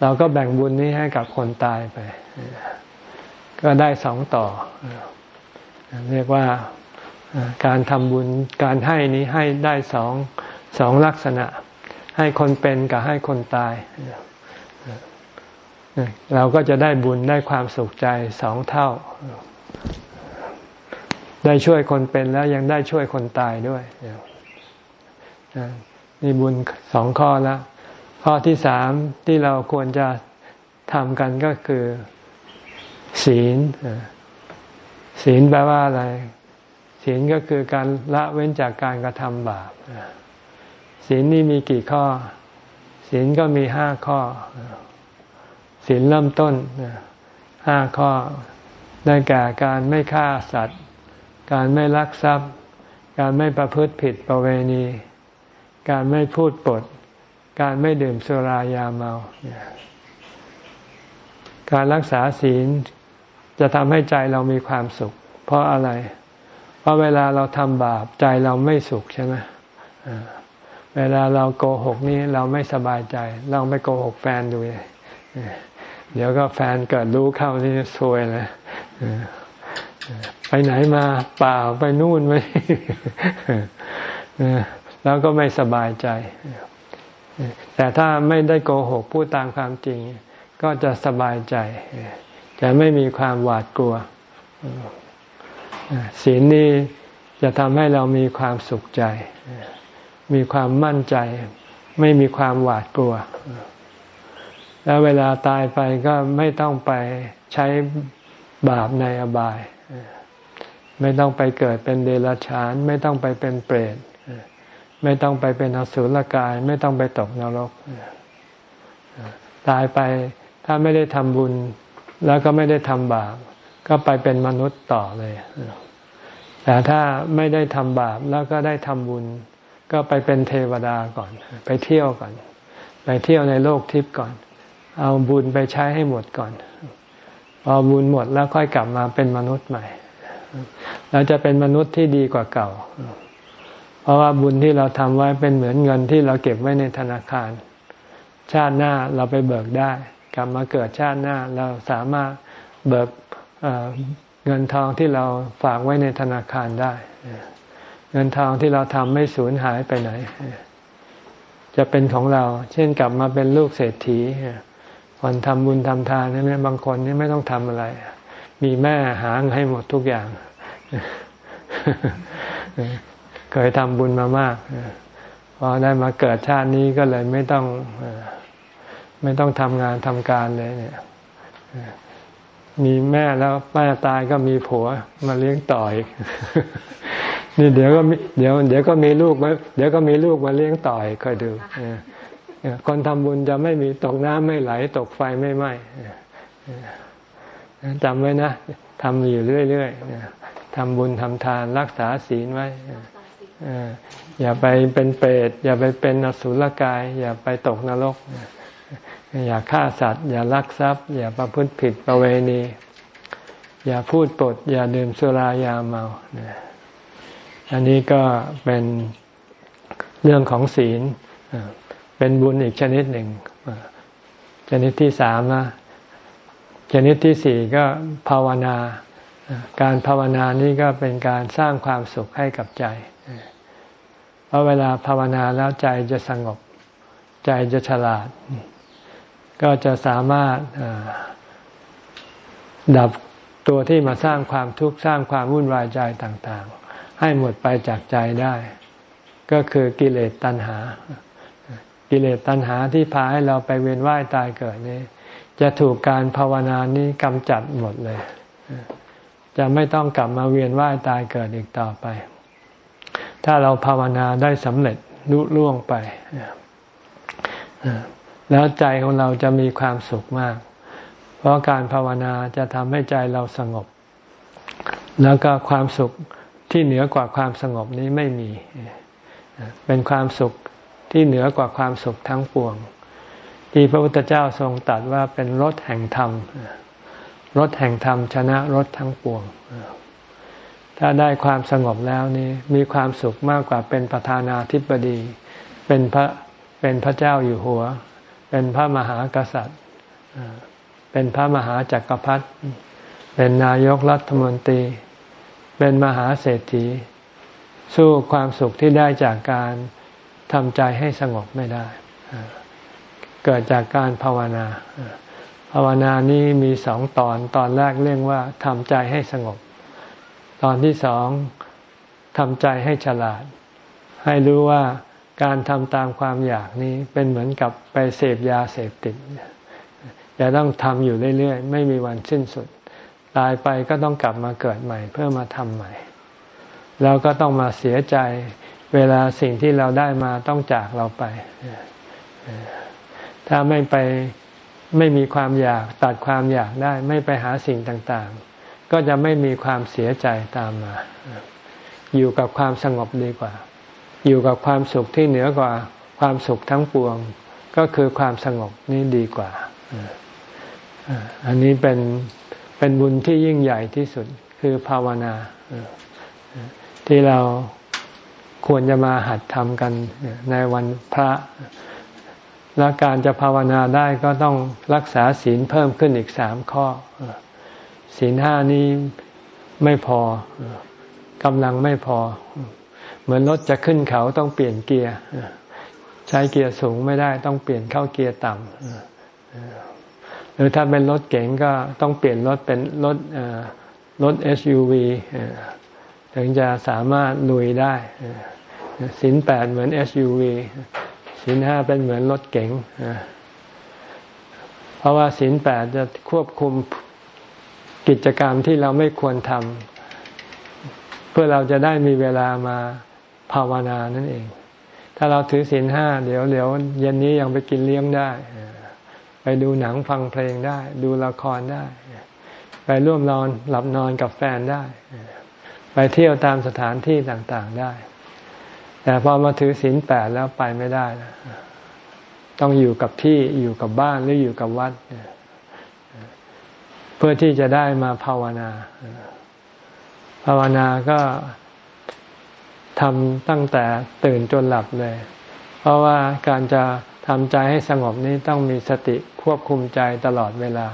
เราก็แบ่งบุญนี้ให้กับคนตายไป ก็ได้สองต่อ เรียกว่าการทำบุญการให้นี้ให้ได้สองสองลักษณะ ให้คนเป็นกับให้คนตาย เราก็จะได้บุญได้ความสุขใจสองเท่า ได้ช่วยคนเป็นแล้วยังได้ช่วยคนตายด้วย นี่บุญสองข้อแล้วข้อที่สามที่เราควรจะทำกันก็คือ ศีลศีลแปลว่าอะไร ศีลก็คือการละเว้นจากการกระทำบาปศีลนี่มีกี่ข้อ ศีลก็มีห้าข้อ ศีลเริ่มต้นห้าข้อ ได้แก่การไม่ฆ่าสัตว์ การไม่ลักทรัพย์ การไม่ประพฤติผิดประเวณี การไม่พูดปด การไม่ดื่มสุรายาเมา การรักษาศีลจะทำให้ใจเรามีความสุข เพราะอะไร เพราะเวลาเราทำบาปใจเราไม่สุขใช่ไหมเวลาเราโกหกนี่เราไม่สบายใจลองไปโกหกแฟนดูเลยเดี๋ยวก็แฟนเกิดรู้เข้านี่ซวยเลยไปไหนมาเปล่าไปนู่นไป แล้วก็ไม่สบายใจ แต่ถ้าไม่ได้โกหกพูดตามความจริง ก็จะสบายใจ จะไม่มีความหวาดกลัว ศีลนี้จะทำให้เรามีความสุขใจ มีความมั่นใจ ไม่มีความหวาดกลัว แล้วเวลาตายไปก็ไม่ต้องไปใช้บาปในอบาย ไม่ต้องไปเกิดเป็นเดรัจฉาน ไม่ต้องไปเป็นเปรต ไม่ต้องไปเป็นอสุรกาย ไม่ต้องไปตกนรก ตายไปถ้าไม่ได้ทำบุญ แล้วก็ไม่ได้ทำบาป ก็ไปเป็นมนุษย์ต่อเลย แต่ถ้าไม่ได้ทำบาปแล้วก็ได้ทำบุญ ก็ไปเป็นเทวดาก่อน ไปเที่ยวก่อน ไปเที่ยวในโลกทิพย์ก่อน เอาบุญไปใช้ให้หมดก่อนพอบุญหมดแล้วค่อยกลับมาเป็นมนุษย์ใหม่เราจะเป็นมนุษย์ที่ดีกว่าเก่า เพราะว่าบุญที่เราทำไว้เป็นเหมือนเงินที่เราเก็บไว้ในธนาคาร ชาติหน้าเราไปเบิกได้ กลับมาเกิดชาติหน้าเราสามารถเบิกเงินทองที่เราฝากไว้ในธนาคารได้ เงินทองที่เราทำไม่สูญหายไปไหน จะเป็นของเรา เช่นกลับมาเป็นลูกเศรษฐีคนทำบุญทำทานนี่บางคนนี่ไม่ต้องทำอะไร มีแม่หาให้หมดทุกอย่าง เคยทำบุญมามากพอได้มาเกิดชาตินี้ก็เลยไม่ต้องไม่ต้องทำงานทำการเลยเนี่ยมีแม่แล้วแม่ตายก็มีผัวมาเลี้ยงต่ออีกนี่เดี๋ยวก็เดี๋ยว เดี๋ยวก็มีลูกมาเดี๋ยวก็มีลูกมาเลี้ยงต่อยคอยดูคนทำบุญจะไม่มีตกน้ำไม่ไหล ตกไฟไม่ไหม้จำไว้นะทำอยู่เรื่อยๆทำบุญทำทานรักษาศีลไว้ อย่าไปเป็นเปรตอย่าไปเป็นอสุรกาย อย่าไปตกนรก อย่าฆ่าสัตว์ อย่าลักทรัพย์ อย่าประพฤติผิดประเวณี อย่าพูดปด อย่าดื่มสุรายาเมาอันนี้ก็เป็นเรื่องของศีลเป็นบุญอีกชนิดหนึ่งชนิดที่สามนะชนิดที่สี่ก็ภาวนา การภาวนานี้ก็เป็นการสร้างความสุขให้กับใจ เพราะเวลาภาวนาแล้วใจจะสงบ ใจจะฉลาด ก็จะสามารถดับตัวที่มาสร้างความทุกข์สร้างความวุ่นวายใจต่างๆ ให้หมดไปจากใจได้ ก็คือกิเลสตัณหา กิเลสตัณหาที่พาให้เราไปเวียนว่ายตายเกิดนี้ จะถูกการภาวนานี้กำจัดหมดเลย จะไม่ต้องกลับมาเวียนว่ายตายเกิดอีกต่อไป ถ้าเราภาวนาได้สำเร็จลุล่วงไป แล้วใจของเราจะมีความสุขมาก เพราะการภาวนาจะทำให้ใจเราสงบ แล้วก็ความสุขที่เหนือกว่าความสงบนี้ไม่มี เป็นความสุขที่เหนือกว่าความสุขทั้งปวง ที่พระพุทธเจ้าทรงตรัสว่าเป็นรถแห่งธรรมรถแห่งธรรมชนะรถทั้งปวง ถ้าได้ความสงบแล้วนี่มีความสุขมากกว่าเป็นประธานาธิบดี เป็นพระเป็นพระเจ้าอยู่หัว เป็นพระมหากษัตริย์ เป็นพระมหาจักรพรรดิเป็นนายกรัฐมนตรี เป็นมหาเศรษฐี สู้ความสุขที่ได้จากการทำใจให้สงบไม่ได้ เกิดจากการภาวนา ภาวนานี้มีสองตอนตอนแรกเรียกว่าทำใจให้สงบ ตอนที่สองทำใจให้ฉลาด ให้รู้ว่าการทำตามความอยากนี้เป็นเหมือนกับไปเสพยาเสพติดจะต้องทำอยู่เรื่อยๆ ไม่มีวันสิ้นสุด ตายไปก็ต้องกลับมาเกิดใหม่ เพื่อมาทำใหม่ แล้วก็ต้องมาเสียใจเวลาสิ่งที่เราได้มาต้องจากเราไป ถ้าไม่ไปไม่มีความอยากตัดความอยากได้ ไม่ไปหาสิ่งต่างๆ ก็จะไม่มีความเสียใจตามมา อยู่กับความสงบดีกว่า อยู่กับความสุขที่เหนือกว่าความสุขทั้งปวง ก็คือความสงบนี่ดีกว่า อันนี้เป็นเป็นบุญที่ยิ่งใหญ่ที่สุดคือภาวนา ที่เราควรจะมาหัดทำกันในวันพระและการจะภาวนาได้ก็ต้องรักษาศีลเพิ่มขึ้นอีกสามข้อ ศีลห้านี้ไม่พอกำลังไม่พอ เหมือนรถจะขึ้นเขาต้องเปลี่ยนเกียร์ใช้เกียร์สูงไม่ได้ต้องเปลี่ยนเข้าเกียร์ต่ำหรือถ้าเป็นรถเก๋งก็ต้องเปลี่ยนรถเป็นรถรถ SUV ถึงจะสามารถลุยได้สินแปดเหมือน SUV ศีลห้าเป็นเหมือนรถเก๋งเพราะว่าศีลแปดจะควบคุม กิจกรรมที่เราไม่ควรทำเพื่อเราจะได้มีเวลามาภาวนานั่นเอง ถ้าเราถือศีลห้าเดี๋ยวเดี๋ยวเย็นนี้ยังไปกินเลี้ยงได้ ไปดูหนังฟังเพลงได้ ดูละครได้ ไปร่วมนอนหลับนอนกับแฟนได้ ไปเที่ยวตามสถานที่ต่างๆได้ แต่พอมาถือศีลแปดแล้วไปไม่ได้ต้องอยู่กับที่อยู่กับบ้านหรืออยู่กับวัดเเพื่อที่จะได้มาภาวนา ภาวนาก็ทำตั้งแต่ตื่นจนหลับเลย เพราะว่าการจะทำใจให้สงบนี้ต้องมีสติควบคุมใจตลอดเวลา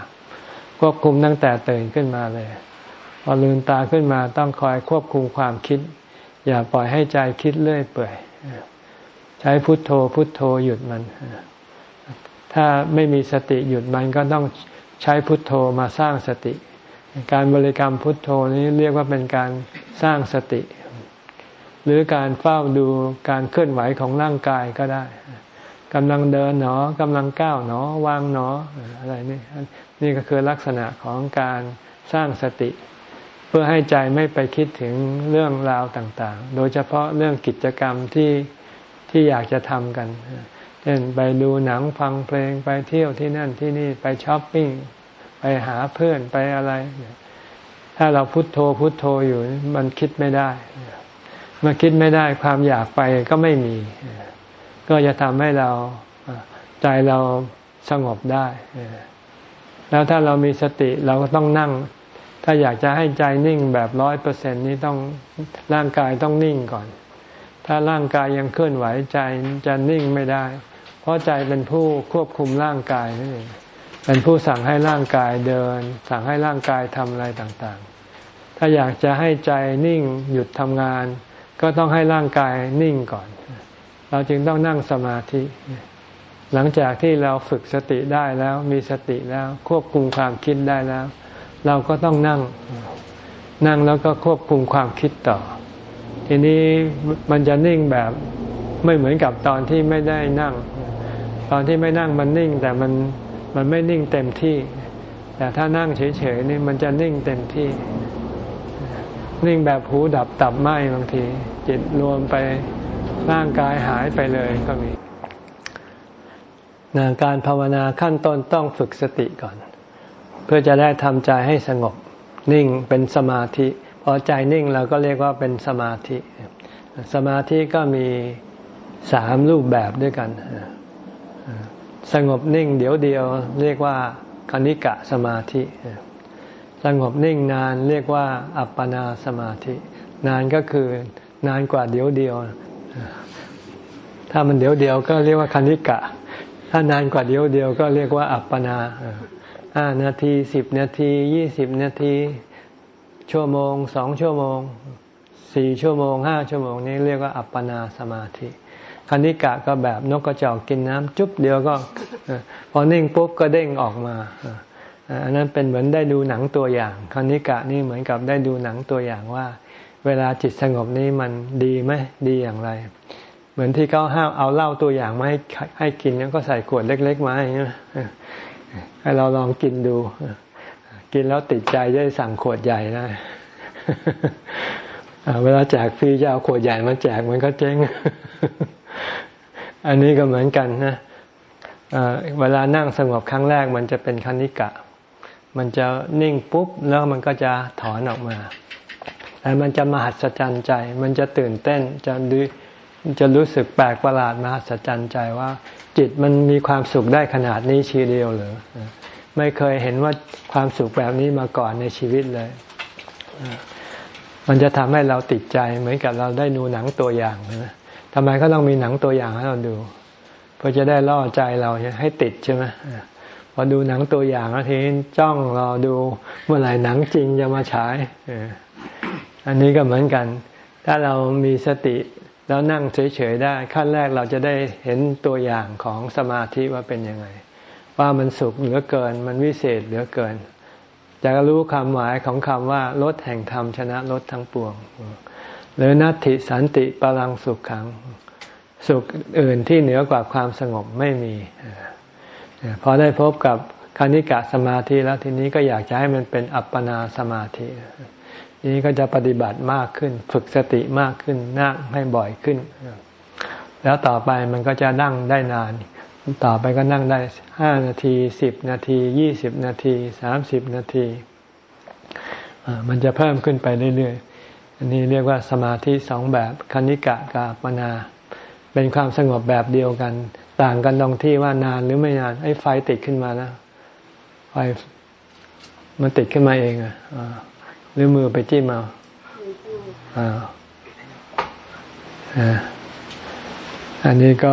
ควบคุมตั้งแต่ตื่นขึ้นมาเลย พอลืมตาขึ้นมาต้องคอยควบคุมความคิด อย่าปล่อยให้ใจคิดเรื่อยเปื่อยใช้พุทโธพุทโธหยุดมัน ถ้าไม่มีสติหยุดมันก็ต้อง ใช้พุทโธมาสร้างสติ การบริกรรมพุทโธนี้เรียกว่าเป็นการสร้างสติ หรือการเฝ้าดูการเคลื่อนไหวของร่างกายก็ได้กำลังเดินหนอกำลังก้าวหนอวางหนออะไรนี่นี่ก็คือลักษณะของการสร้างสติ เพื่อให้ใจไม่ไปคิดถึงเรื่องราวต่างๆ โดยเฉพาะเรื่องกิจกรรมที่ที่อยากจะทำกัน เช่นไปดูหนังฟังเพลงไปเที่ยวที่นั่นที่นี่ไปช้อปปิ้งไปหาเพื่อนไปอะไร ถ้าเราพุโทโธพุโทโธอยู่มันคิดไม่ได้ เมื่อคิดไม่ได้ความอยากไปก็ไม่มี ก็จะทำให้เราใจเราสงบได้แล้วถ้าเรามีสติเราก็ต้องนั่ง ถ้าอยากจะให้ใจนิ่งแบบร้อยเปอร์เซ็นนี้ต้องร่างกายต้องนิ่งก่อน ถ้าร่างกายยังเคลื่อนไหวใจจะนิ่งไม่ได้ เพราะใจเป็นผู้ควบคุมร่างกายนั่นเองเป็นผู้สั่งให้ร่างกายเดิน สั่งให้ร่างกายทำอะไรต่างๆ ถ้าอยากจะให้ใจนิ่งหยุดทำงาน ก็ต้องให้ร่างกายนิ่งก่อน เราจึงต้องนั่งสมาธิ หลังจากที่เราฝึกสติได้แล้วมีสติแล้วควบคุมความคิดได้แล้ว เราก็ต้องนั่ง นั่งแล้วก็ควบคุมความคิดต่อ ทีนี้มันจะนิ่งแบบไม่เหมือนกับตอนที่ไม่ได้นั่ง ตอนที่ไม่นั่งมันนิ่งแต่มันมันไม่นิ่งเต็มที่ แต่ถ้านั่งเฉยๆนี่มันจะนิ่งเต็มที่ นิ่งแบบหูดับตับไหมบางที จิตรวมไปร่างกายหายไปเลยก็มีนะการภาวนาขั้นต้นต้องฝึกสติก่อน เพื่อจะได้ทำใจให้สงบ นิ่งเป็นสมาธิพอใจนิ่งเราก็เรียกว่าเป็นสมาธิ สมาธิก็มีสามรูปแบบด้วยกัน สงบนิ่งเดี๋ยวเดียว เรียกว่าคณิกะสมาธิ สงบนิ่งนานเรียกว่า อัปปนาสมาธิ นานก็คือนานกว่าเดี๋ยวเดียว ถ้ามันเดี๋ยวเดียวก็เรียกว่าคณิกะ ถ้านานกว่าเดียวเดียวก็เรียกว่า อัปปนาห้านาทีสิบนาทียี่สิบนาที ชั่วโมงสองชั่วโมงสี่ชั่วโมงห้าชั่วโมงนี้เรียกว่าอัปปนาสมาธิ คณิกะก็แบบนกกระจอกกินน้ำจุ๊บเดียวก็พอนิ่งปุ๊บก็เด้งออกมาอันนั้นเป็นเหมือนได้ดูหนังตัวอย่างคณิกะนี่เหมือนกับได้ดูหนังตัวอย่างว่า เวลาจิตสงบนี้มันดีไหมดีอย่างไร เหมือนที่เขาห้ามเอาเหล้าตัวอย่างมาให้ให้กินแล้วก็ใส่ขวดเล็ก ๆ มาอย่างนี้ให้เราลองกินดู กินแล้วติดใจจะสั่งขวดใหญ่นะ เวลาแจกฟรีจะเอาขวดใหญ่มาแจกมันก็เจ๊ง อันนี้ก็เหมือนกันนะเวลานั่งสงบครั้งแรกมันจะเป็นคณิกะ มันจะนิ่งปุ๊บแล้วมันก็จะถอนออกมาแต่มันจะมหัศจรรย์ใจ มันจะตื่นเต้นจะดูจะรู้สึกแปลกประหลาดมหัศจรรย์ใจว่า จิตมันมีความสุขได้ขนาดนี้ชีเดียวหรือไม่เคยเห็นว่าความสุขแบบนี้มาก่อนในชีวิตเลย มันจะทำให้เราติดใจเหมือนกับเราได้ดูหนังตัวอย่างนะทำไมก็ต้องมีหนังตัวอย่างให้เราดู เพื่อจะได้ล่อใจเราให้ติดใช่ไหมพอดูหนังตัวอย่างแล้วทีนี้จ้องรอดูเมื่อไหร่หนังจริงจะมาฉายอันนี้ก็เหมือนกัน ถ้าเรามีสติแล้วนั่งเฉยๆได้ ขั้นแรกเราจะได้เห็นตัวอย่างของสมาธิว่าเป็นยังไง ว่ามันสุขเหลือเกิน มันวิเศษเหลือเกิน จะรู้ความหมายของคำว่าลดแห่งธรรมชนะลดทั้งปวง หรือนัตติสันติปรังสุขขัง สุขอื่นที่เหนือกว่าความสงบไม่มีพอได้พบกับคณิกะสมาธิแล้วทีนี้ก็อยากจะให้มันเป็นอัปปนาสมาธินี้ก็จะปฏิบัติมากขึ้น ฝึกสติมากขึ้นนั่งให้บ่อยขึ้น แล้วต่อไปมันก็จะนั่งได้นาน ต่อไปก็นั่งได้ห้านาทีสิบนาทียี่สิบนาทีสามสิบนาที มันจะเพิ่มขึ้นไปเรื่อยๆ อันนี้เรียกว่าสมาธิสองแบบคณิกะกับปนา เป็นความสงบแบบเดียวกัน ต่างกันตรงที่ว่านานหรือไม่นานไอ้ไฟติดขึ้นมาแล้วไฟมันติดขึ้นมาเองอะหรือมือไปจิ้มเอาอ่าอันนี้ก็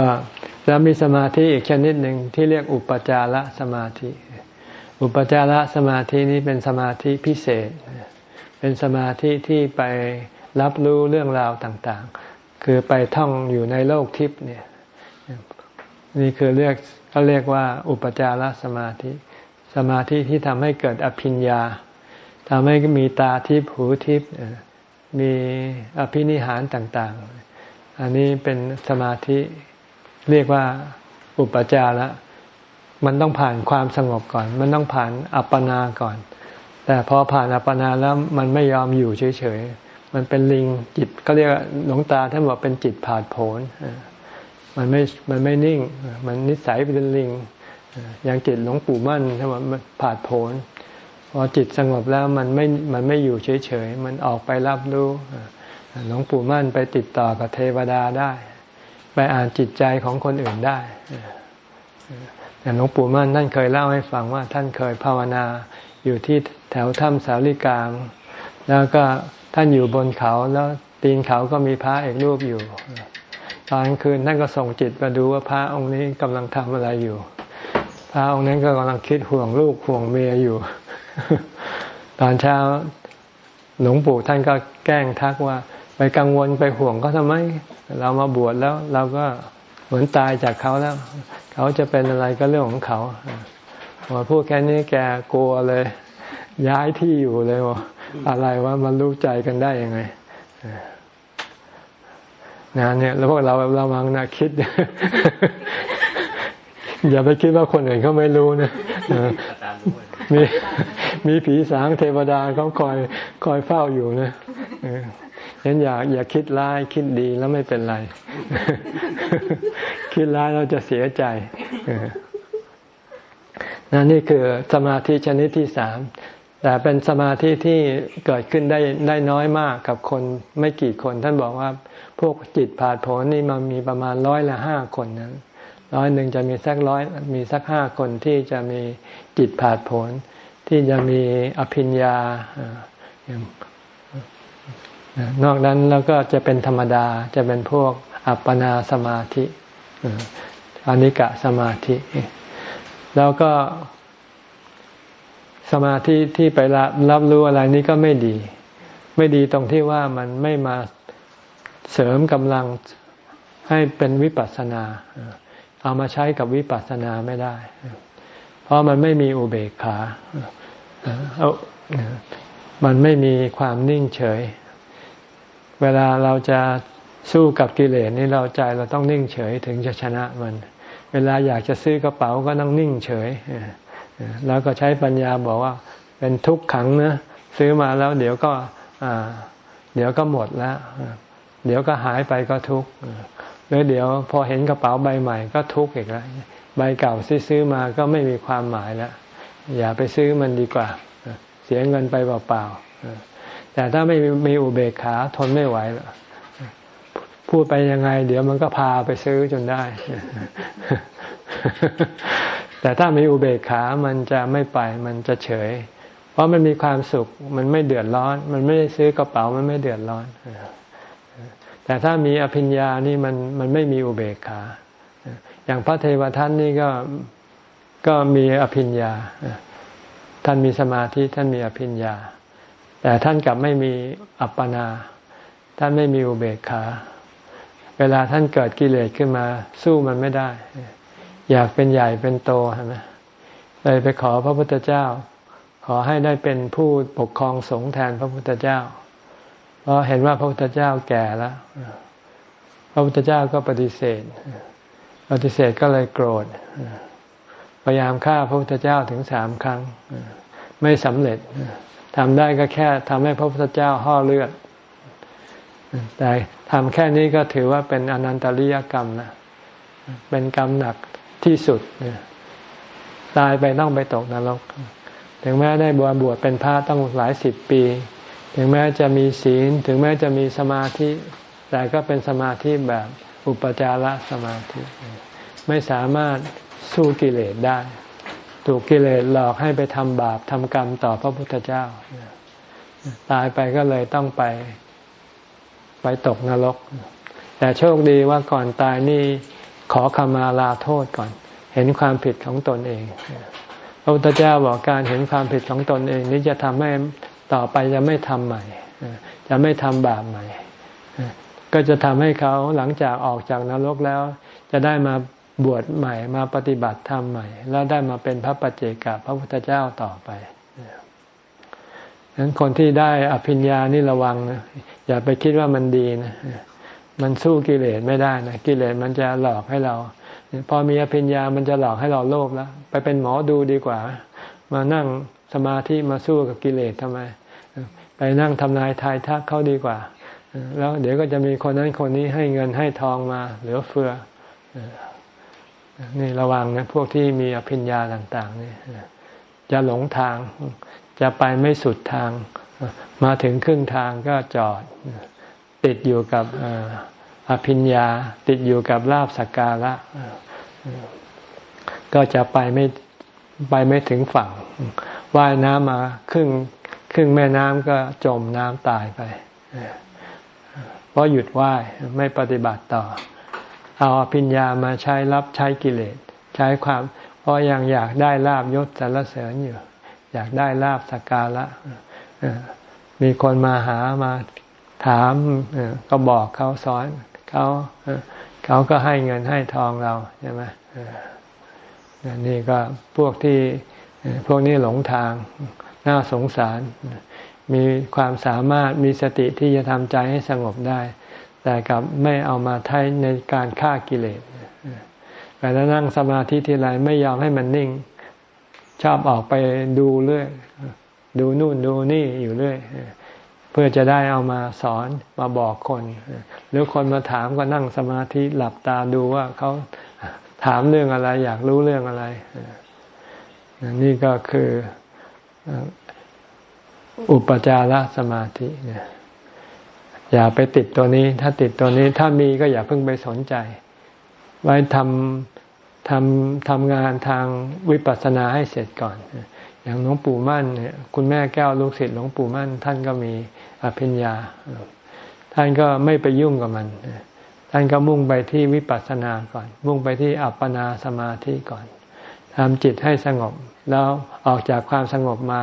แล้วมีสมาธิอีกชนิดหนึ่งที่เรียกอุปจารสมาธิ อุปจารสมาธินี้เป็นสมาธิพิเศษ เป็นสมาธิที่ไปรับรู้เรื่องราวต่างๆ คือไปท่องอยู่ในโลกทิพย์เนี่ย นี่คือเรียกเขาเรียกว่าอุปจารสมาธิ สมาธิที่ทำให้เกิดอภิญญาทำให้มีตาทิพย์หูทิพย์มีอภินิหารต่างๆ อันนี้เป็นสมาธิ เรียกว่าอุปจาระมันต้องผ่านความสงบก่อน มันต้องผ่านอัปปนาก่อน แต่พอผ่านอัปปนาแล้วมันไม่ยอมอยู่เฉยๆ มันเป็นลิงจิตก็เรียกหลวงตาท่านบอกเป็นจิตผาดโผนมันไม่ มันไม่นิ่ง มันนิสัยเป็นลิง อย่างจิตหลวงปู่มั่นท่านบอกมันผาดโผนพอจิตสงบแล้วมันไม่ มันไม่อยู่เฉยๆ มันออกไปรับรู้หลวงปู่มั่นไปติดต่อกับเทวดาได้ ไปอ่านจิตใจของคนอื่นได้แต่หลวงปู่มั่นท่านเคยเล่าให้ฟังว่าท่านเคยภาวนาอยู่ที่แถวถ้ำสาลิกางแล้วก็ท่านอยู่บนเขาแล้วตีนเขาก็มีพระเอกรูปอยู่ ตอนคืนท่านก็ส่งจิตมาดูว่าพระองค์นี้กำลังทำอะไรอยู่ พระองค์นั้นก็กำลังคิดห่วงลูกห่วงเมียอยู่ ตอนเช้าหลวงปู่ท่านก็แกล้งทักว่า ไปกังวลไปห่วงเขาทำไม เรามาบวชแล้ว เราก็เหมือนตายจากเขาแล้ว เขาจะเป็นอะไรก็เรื่องของเขาพอพูดแค่นี้แกกลัวเลย ย้ายที่อยู่เลยว่าอะไรว่ามันรู้ใจกันได้ยังไงนะเนี่ยแล้วพวกเราเรามังนะคิด อย่าไปคิดว่าคนอื่นเขาไม่รู้นะมีมีผีสางเทวดาเขาคอยคอยเฝ้าอยู่นะ ฉะนั้นอย่าอย่าคิดร้ายคิดดีแล้วไม่เป็นไร คิดร้ายเราจะเสียใจนั่นนี่คือสมาธิชนิดที่สาม แต่เป็นสมาธิที่เกิดขึ้นได้ได้น้อยมากกับคนไม่กี่คน ท่านบอกว่าพวกจิตผาดโผนนี่มันมีประมาณร้อยละห้าคนนั้นร้อยหนึ่งจะมีสักร้อยมีสักห้าคนที่จะมีจิตผาดโผนที่จะมีอภิญญา นอกนั้นแล้วก็จะเป็นธรรมดาจะเป็นพวกอัปปนาสมาธิอนิกะสมาธิ แล้วก็สมาธิที่ไปรับรับรู้อะไรนี้ก็ไม่ดี ไม่ดีตรงที่ว่ามันไม่มาเสริมกำลังให้เป็นวิปัสสนา เอามาใช้กับวิปัสสนาไม่ได้ เพราะมันไม่มีอุเบกขา มันไม่มีความนิ่งเฉย เวลาเราจะสู้กับกิเลสนี่เราใจเราต้องนิ่งเฉยถึงจะชนะมัน เวลาอยากจะซื้อกระเป๋าก็ต้องนิ่งเฉย แล้วก็ใช้ปัญญาบอกว่า เป็นทุกขังนะซื้อมาแล้วเดี๋ยวก็เดี๋ยวก็หมดแล้ว เดี๋ยวก็หายไปก็ทุกข์หรือเดี๋ยวพอเห็นกระเป๋าใบใหม่ก็ทุกข์อีกแล้วใบเก่าซื้อมาก็ไม่มีความหมายแล้วอย่าไปซื้อมันดีกว่า เสียเงินไปเปล่าๆ แต่ถ้าไม่มีอุเบกขาทนไม่ไหวพูดไปยังไง เดี๋ยวมันก็พาไปซื้อจนได้ แต่ถ้ามีอุเบกขามันจะไม่ไปมันจะเฉย เพราะมันมีความสุขมันไม่เดือดร้อน มันไม่ได้ซื้อกระเป๋ามันไม่เดือดร้อน แต่ถ้ามีอภิญญานี่มันมันไม่มีอุเบกขา อย่างพระเทวทัตนี่ก็ก็มีอภิญญา ท่านมีสมาธิท่านมีอภิญญา แต่ท่านกลับไม่มีอัปปนา ท่านไม่มีอุเบกขา เวลาท่านเกิดกิเลสขึ้นมา สู้มันไม่ได้ อยากเป็นใหญ่เป็นโตใช่ไหมเลยไปขอพระพุทธเจ้า ขอให้ได้เป็นผู้ปกครองสงฆ์แทนพระพุทธเจ้า เพราะเห็นว่าพระพุทธเจ้าแก่แล้ว พระพุทธเจ้าก็ปฏิเสธ ปฏิเสธก็เลยโกรธ พยายามฆ่าพระพุทธเจ้าถึงสามครั้ง ไม่สำเร็จ ทำได้ก็แค่ทำให้พระพุทธเจ้าห่อเลือด แต่ทำแค่นี้ก็ถือว่าเป็นอนันตริยกรรมนะ เป็นกรรมหนักที่สุด ตายไปต้องไปตกนรก ถึงแม้ได้บวชบวชเป็นพระต้องหลายสิบปี ถึงแม้จะมีศีล ถึงแม้จะมีสมาธิ แต่ก็เป็นสมาธิแบบอุปจารสมาธิ ไม่สามารถสู้กิเลสได้ ถูกกิเลสหลอกให้ไปทำบาปทำกรรมต่อพระพุทธเจ้า ตายไปก็เลยต้องไป ไปตกนรก แต่โชคดีว่าก่อนตายนี่ขอขมาลาโทษก่อน เห็นความผิดของตนเอง พระพุทธเจ้าบอกการเห็นความผิดของตนเอง นี้จะทำให้ต่อไปจะไม่ทำใหม่ จะไม่ทำบาปใหม่ ก็จะทำให้เขาหลังจากออกจากนรกแล้ว จะได้มา บวชใหม่มาปฏิบัติธรรมใหม่ แล้วได้มาเป็นพระปัจเจกพระพุทธเจ้าต่อไปฉะนั้นคนที่ได้อภิญญานี่ระวังนะอย่าไปคิดว่ามันดีนะมันสู้กิเลสไม่ได้นะกิเลสมันจะหลอกให้เรา พอมีอภิญญามันจะหลอกให้เราโลภแล้ว ไปเป็นหมอดูดีกว่า มานั่งสมาธิมาสู้กับกิเลสทำไม ไปนั่งทำนายทายทักเขาดีกว่า แล้วเดี๋ยวก็จะมีคนนั้นคนนี้ให้เงินให้ทองมา เหลือเฟือ นี่ระวังนะพวกที่มีอภิญญาต่างๆนี่จะหลงทาง จะไปไม่สุดทาง มาถึงครึ่งทางก็จอด ติดอยู่กับอภิญญา ติดอยู่กับลาบสักการะก็จะไปไม่ไปไม่ถึงฝั่ง ว่ายน้ำมาครึ่งครึ่งแม่น้ำก็จมน้ำตายไป เพราะหยุดไหว้ไม่ปฏิบัติต่อ เอาอภิญญามาใช้รับใช้กิเลสใช้ความเพราะยังอยากได้ลาบยศสรรเสริญอยู่ อยากได้ลาบสักการะมีคนมาหามาถามก็บอกเขาสอนเขาเขาก็ให้เงินให้ทองเราใช่ไหมนี่ก็พวกที่พวกนี้หลงทางน่าสงสาร มีความสามารถมีสติที่จะทำใจให้สงบได้ แต่กับไม่เอามาใช้ในการฆ่ากิเลสเวลานั่งสมาธิทีไรไม่ยอมให้มันนิ่ง ชอบออกไปดูเรื่อย ดูนู่นดูนี่อยู่เรื่อย เพื่อจะได้เอามาสอนมาบอกคน หรือคนมาถามก็นั่งสมาธิหลับตาดูว่าเขาถามเรื่องอะไร อยากรู้เรื่องอะไร นี่ก็คืออุปจารสมาธิเนี่ย อย่าไปติดตัวนี้ ถ้าติดตัวนี้ถ้ามีก็อย่าเพิ่งไปสนใจ ไว้ทำทำทำงานทางวิปัสสนาให้เสร็จก่อน อย่างหลวงปู่มั่นเนี่ยคุณแม่แก้วลูกศิษย์หลวงปู่มั่น ท่านก็มีอภิญญา ท่านก็ไม่ไปยุ่งกับมัน ท่านก็มุ่งไปที่วิปัสสนาก่อน มุ่งไปที่อัปปนาสมาธิก่อนทำจิตให้สงบ แล้วออกจากความสงบมา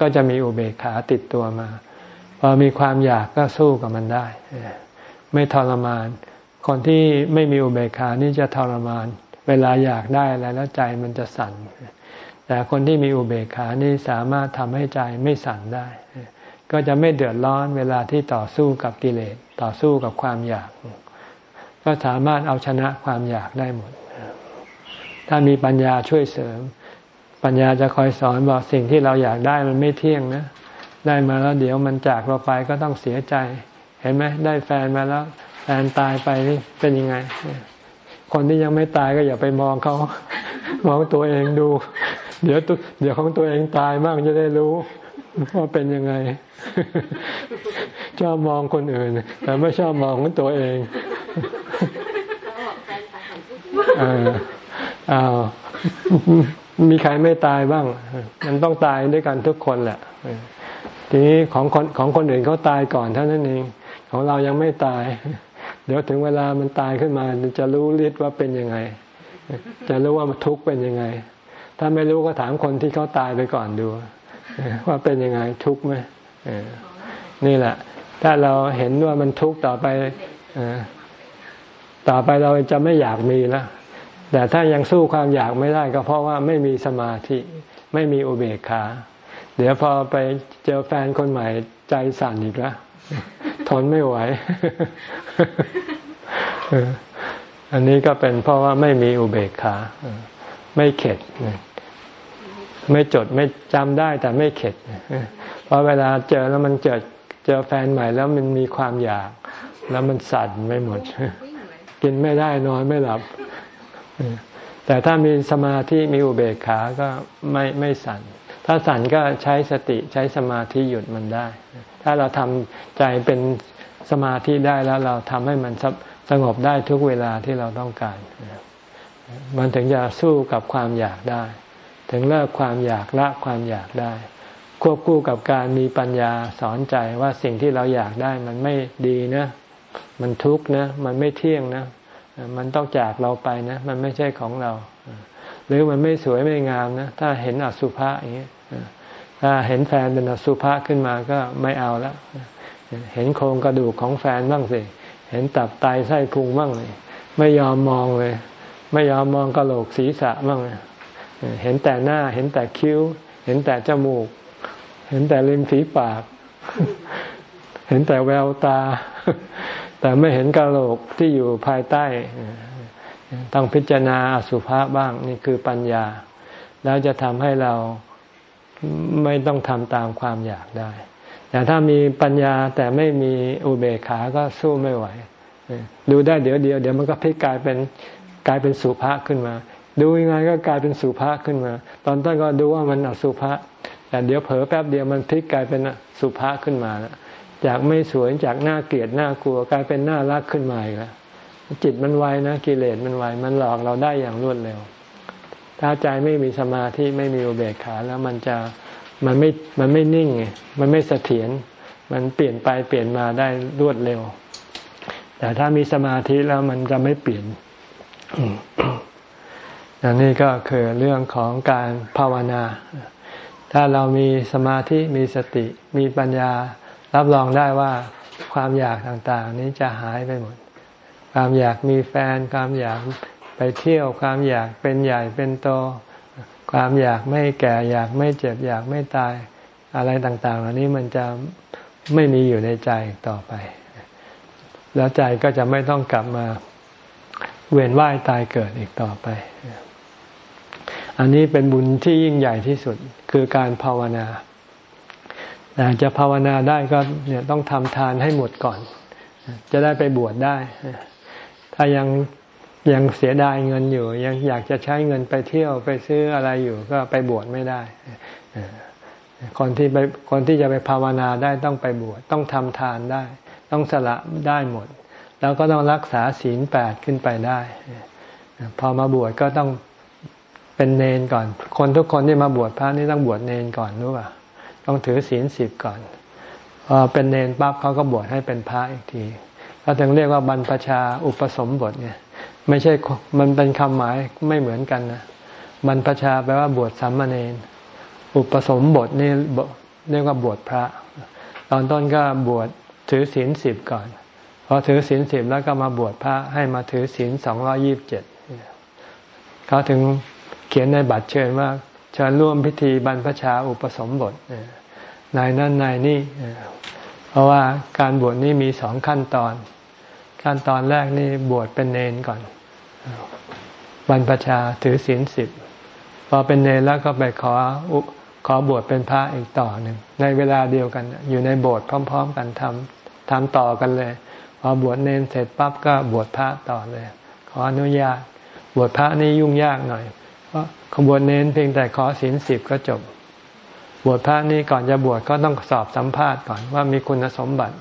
ก็จะมีอุเบกขาติดตัวมา อมีความอยากก็สู้กับมันได้ ไม่ทรมาน คนที่ไม่มีอุเบกขานี่จะทรมาน เวลาอยากได้อะไรแล้วใจมันจะสั่น แต่คนที่มีอุเบกขานี่สามารถทำให้ใจไม่สั่นได้ ก็จะไม่เดือดร้อนเวลาที่ต่อสู้กับกิเลสต่อสู้กับความอยาก ก็สามารถเอาชนะความอยากได้หมด ถ้ามีปัญญาช่วยเสริม ปัญญาจะคอยสอนบอกสิ่งที่เราอยากได้มันไม่เที่ยงนะ ได้มาแล้วเดี๋ยวมันจากเราไปก็ต้องเสียใจ เห็นไหมได้แฟนมาแล้ว แฟนตายไปนี่เป็นยังไง คนที่ยังไม่ตายก็อย่าไปมองเขามองตัวเองดู เดี๋ยวเดี๋ยวของตัวเองตายมากจะได้รู้ว่าเป็นยังไง ชอบมองคนอื่น แต่ไม่ชอบมองตัวเองอ้าวมีใครไม่ตายบ้าง มันต้องตายด้วยกันทุกคนแหละ ทีนี้ของคนของคนอื่นเขาตายก่อนเท่านั้นเอง ของเรายังไม่ตาย เดี๋ยวถึงเวลามันตายขึ้นมาจะรู้ฤทธิ์ว่าเป็นยังไง จะรู้ว่ามันทุกข์เป็นยังไง ถ้าไม่รู้ก็ถามคนที่เขาตายไปก่อนดู ว่าเป็นยังไงทุกข์ไหมนี่แหละ ถ้าเราเห็นว่ามันทุกข์ต่อไปต่อไปเราจะไม่อยากมีแล้วแต่ถ้ายังสู้ความอยากไม่ได้ก็เพราะว่าไม่มีสมาธิ ไม่มีอุเบกขา เดี๋ยวพอไปเจอแฟนคนใหม่ใจสั่นอีกแล้วทนไม่ไหว อันนี้ก็เป็นเพราะว่าไม่มีอุเบกขาไม่เข็ด ไม่จดไม่จำได้แต่ไม่เข็ด เพราะเวลาเจอแล้วมันเจอเจอแฟนใหม่แล้วมันมีความอยาก แล้วมันสั่นไม่หมด กินไม่ได้นอนไม่หลับ แต่ถ้ามีสมาธิมีอุเบกขาก็ไม่ไม่สั่น ถ้าสั่นก็ใช้สติใช้สมาธิหยุดมันได้ ถ้าเราทำใจเป็นสมาธิได้แล้วเราทำให้มันสงบได้ทุกเวลาที่เราต้องการ มันถึงจะสู้กับความอยากได้ ถึงเลิกความอยากละความอยากได้ ควบคู่กับการมีปัญญาสอนใจว่าสิ่งที่เราอยากได้มันไม่ดีนะ มันทุกข์นะ มันไม่เที่ยงนะ มันต้องจากเราไปนะ มันไม่ใช่ของเรา หรือมันไม่สวยไม่งามนะ ถ้าเห็นอสุภะอย่างนี้ ถ้าเห็นแฟนเป็นอสุภะขึ้นมาก็ไม่เอาแล้วเห็นโครงกระดูกของแฟนบ้างสิ เห็นตับไตไส้พุงบ้างเลยไม่ยอมมองเลย ไม่ยอมมองกระโหลกศีรษะบ้างเห็นแต่หน้า เห็นแต่คิ้ว เห็นแต่จมูก เห็นแต่ริมฝีปาก เห็นแต่แววตา แต่ไม่เห็นกะโหลกที่อยู่ภายใต้ ต้องพิจารณาอสุภะบ้างนี่คือปัญญา แล้วจะทำให้เรา ไม่ต้องทำตามความอยากได้ แต่ถ้ามีปัญญาแต่ไม่มีอุเบกขาก็สู้ไม่ไหว ดูได้เดี๋ยวเดียวเดี๋ยวมันก็พลิกกลายเป็นกลายเป็นสุภาษขึ้นมา ดูยังไงก็กลายเป็นสุภาษขึ้นมา ตอนต้นก็ดูว่ามันอสุภาษแต่เดี๋ยวเผลอแป๊บเดียวมันพลิกกลายเป็นสุภาษขึ้นมาแล้วจากไม่สวยจากหน้าเกลียดหน้ากลัวกลายเป็นน่ารักขึ้นมาอีกแล้วจิตมันไวนะกิเลสมันไวมันหลอกเราได้อย่างรวดเร็ว ถ้าใจไม่มีสมาธิไม่มีอุเบกขาแล้วมันจะมันไม่มันไม่นิ่งมันไม่เสถียรมันเปลี่ยนไปเปลี่ยนมาได้รวดเร็ว แต่ถ้ามีสมาธิแล้วมันจะไม่เปลี่ยนอันนี้ก็คือเรื่องของการภาวนา ถ้าเรามีสมาธิมีสติมีปัญญารับรองได้ว่าความอยากต่างๆ นี้จะหายไปหมด ความอยากมีแฟน ความอยาก ไปเที่ยวความอยากเป็นใหญ่เป็นโต ความอยากไม่แก่อยากไม่เจ็บอยากไม่ตายอะไรต่างๆเหล่านี้มันจะไม่มีอยู่ในใจต่อไป แล้วใจก็จะไม่ต้องกลับมาเวียนว่ายตายเกิดอีกต่อไป อันนี้เป็นบุญที่ยิ่งใหญ่ที่สุดคือการภาวนาแต่จะภาวนาได้ก็เนี่ยต้องทำทานให้หมดก่อน จะได้ไปบวชได้ ถ้ายัง ยังเสียดายเงินอยู่ ยังอยากจะใช้เงินไปเที่ยวไปซื้ออะไรอยู่ก็ไปบวชไม่ได้คนที่ไปคนที่จะไปภาวนาได้ต้องไปบวชต้องทำทานได้ ต้องสละได้หมด แล้วก็ต้องรักษาศีลแปดขึ้นไปได้ พอมาบวชก็ต้องเป็นเนนก่อน คนทุกคนที่มาบวชพระนี่ต้องบวชเนนก่อนรู้ป่ะต้องถือศีลสิบก่อนพอเป็นเนนปั๊บเขาก็บวชให้เป็นพระอีกทีเขาถึงเรียกว่าบรรพชาอุปสมบทเนี่ย ไม่ใช่มันเป็นคำหมายไม่เหมือนกันนะบรรพชาแปลว่าบวชสามเณรอุปสมบทนี่เรียกว่าบวชพระ ตอนต้นก็บวชถือศีลสิบก่อนพอถือศีลสิบแล้วก็มาบวชพระให้มาถือศีลสองร้อยี่บเจ็ดเขาถึงเขียนในบัตรเชิญว่าเชิญร่วมพิธีบรรพชาอุปสมบทนายนั่นนายนี่เพราะว่าการบวชนี่มีสองขั้นตอน ขั้นตอนแรกนี่บวชเป็นเนนก่อนบรรพชาถือศีลสิบพอเป็นเนรแล้วก็ไปขอขอบวชเป็นพระอีกต่อหนึ่งในเวลาเดียวกัน อยู่ในโบสถ์พร้อม ๆ กันทำทำต่อกันเลยพอบวชเนรเสร็จปั๊บก็บวชพระต่อเลย ขออนุญาต บวชพระนี่ยุ่งยากหน่อยขบวนเน้นเพียงแต่ขอศีลสิบก็จบ บวชพระนี่ก่อนจะบวชก็ต้องสอบสัมภาษณ์ก่อนว่ามีคุณสมบัติ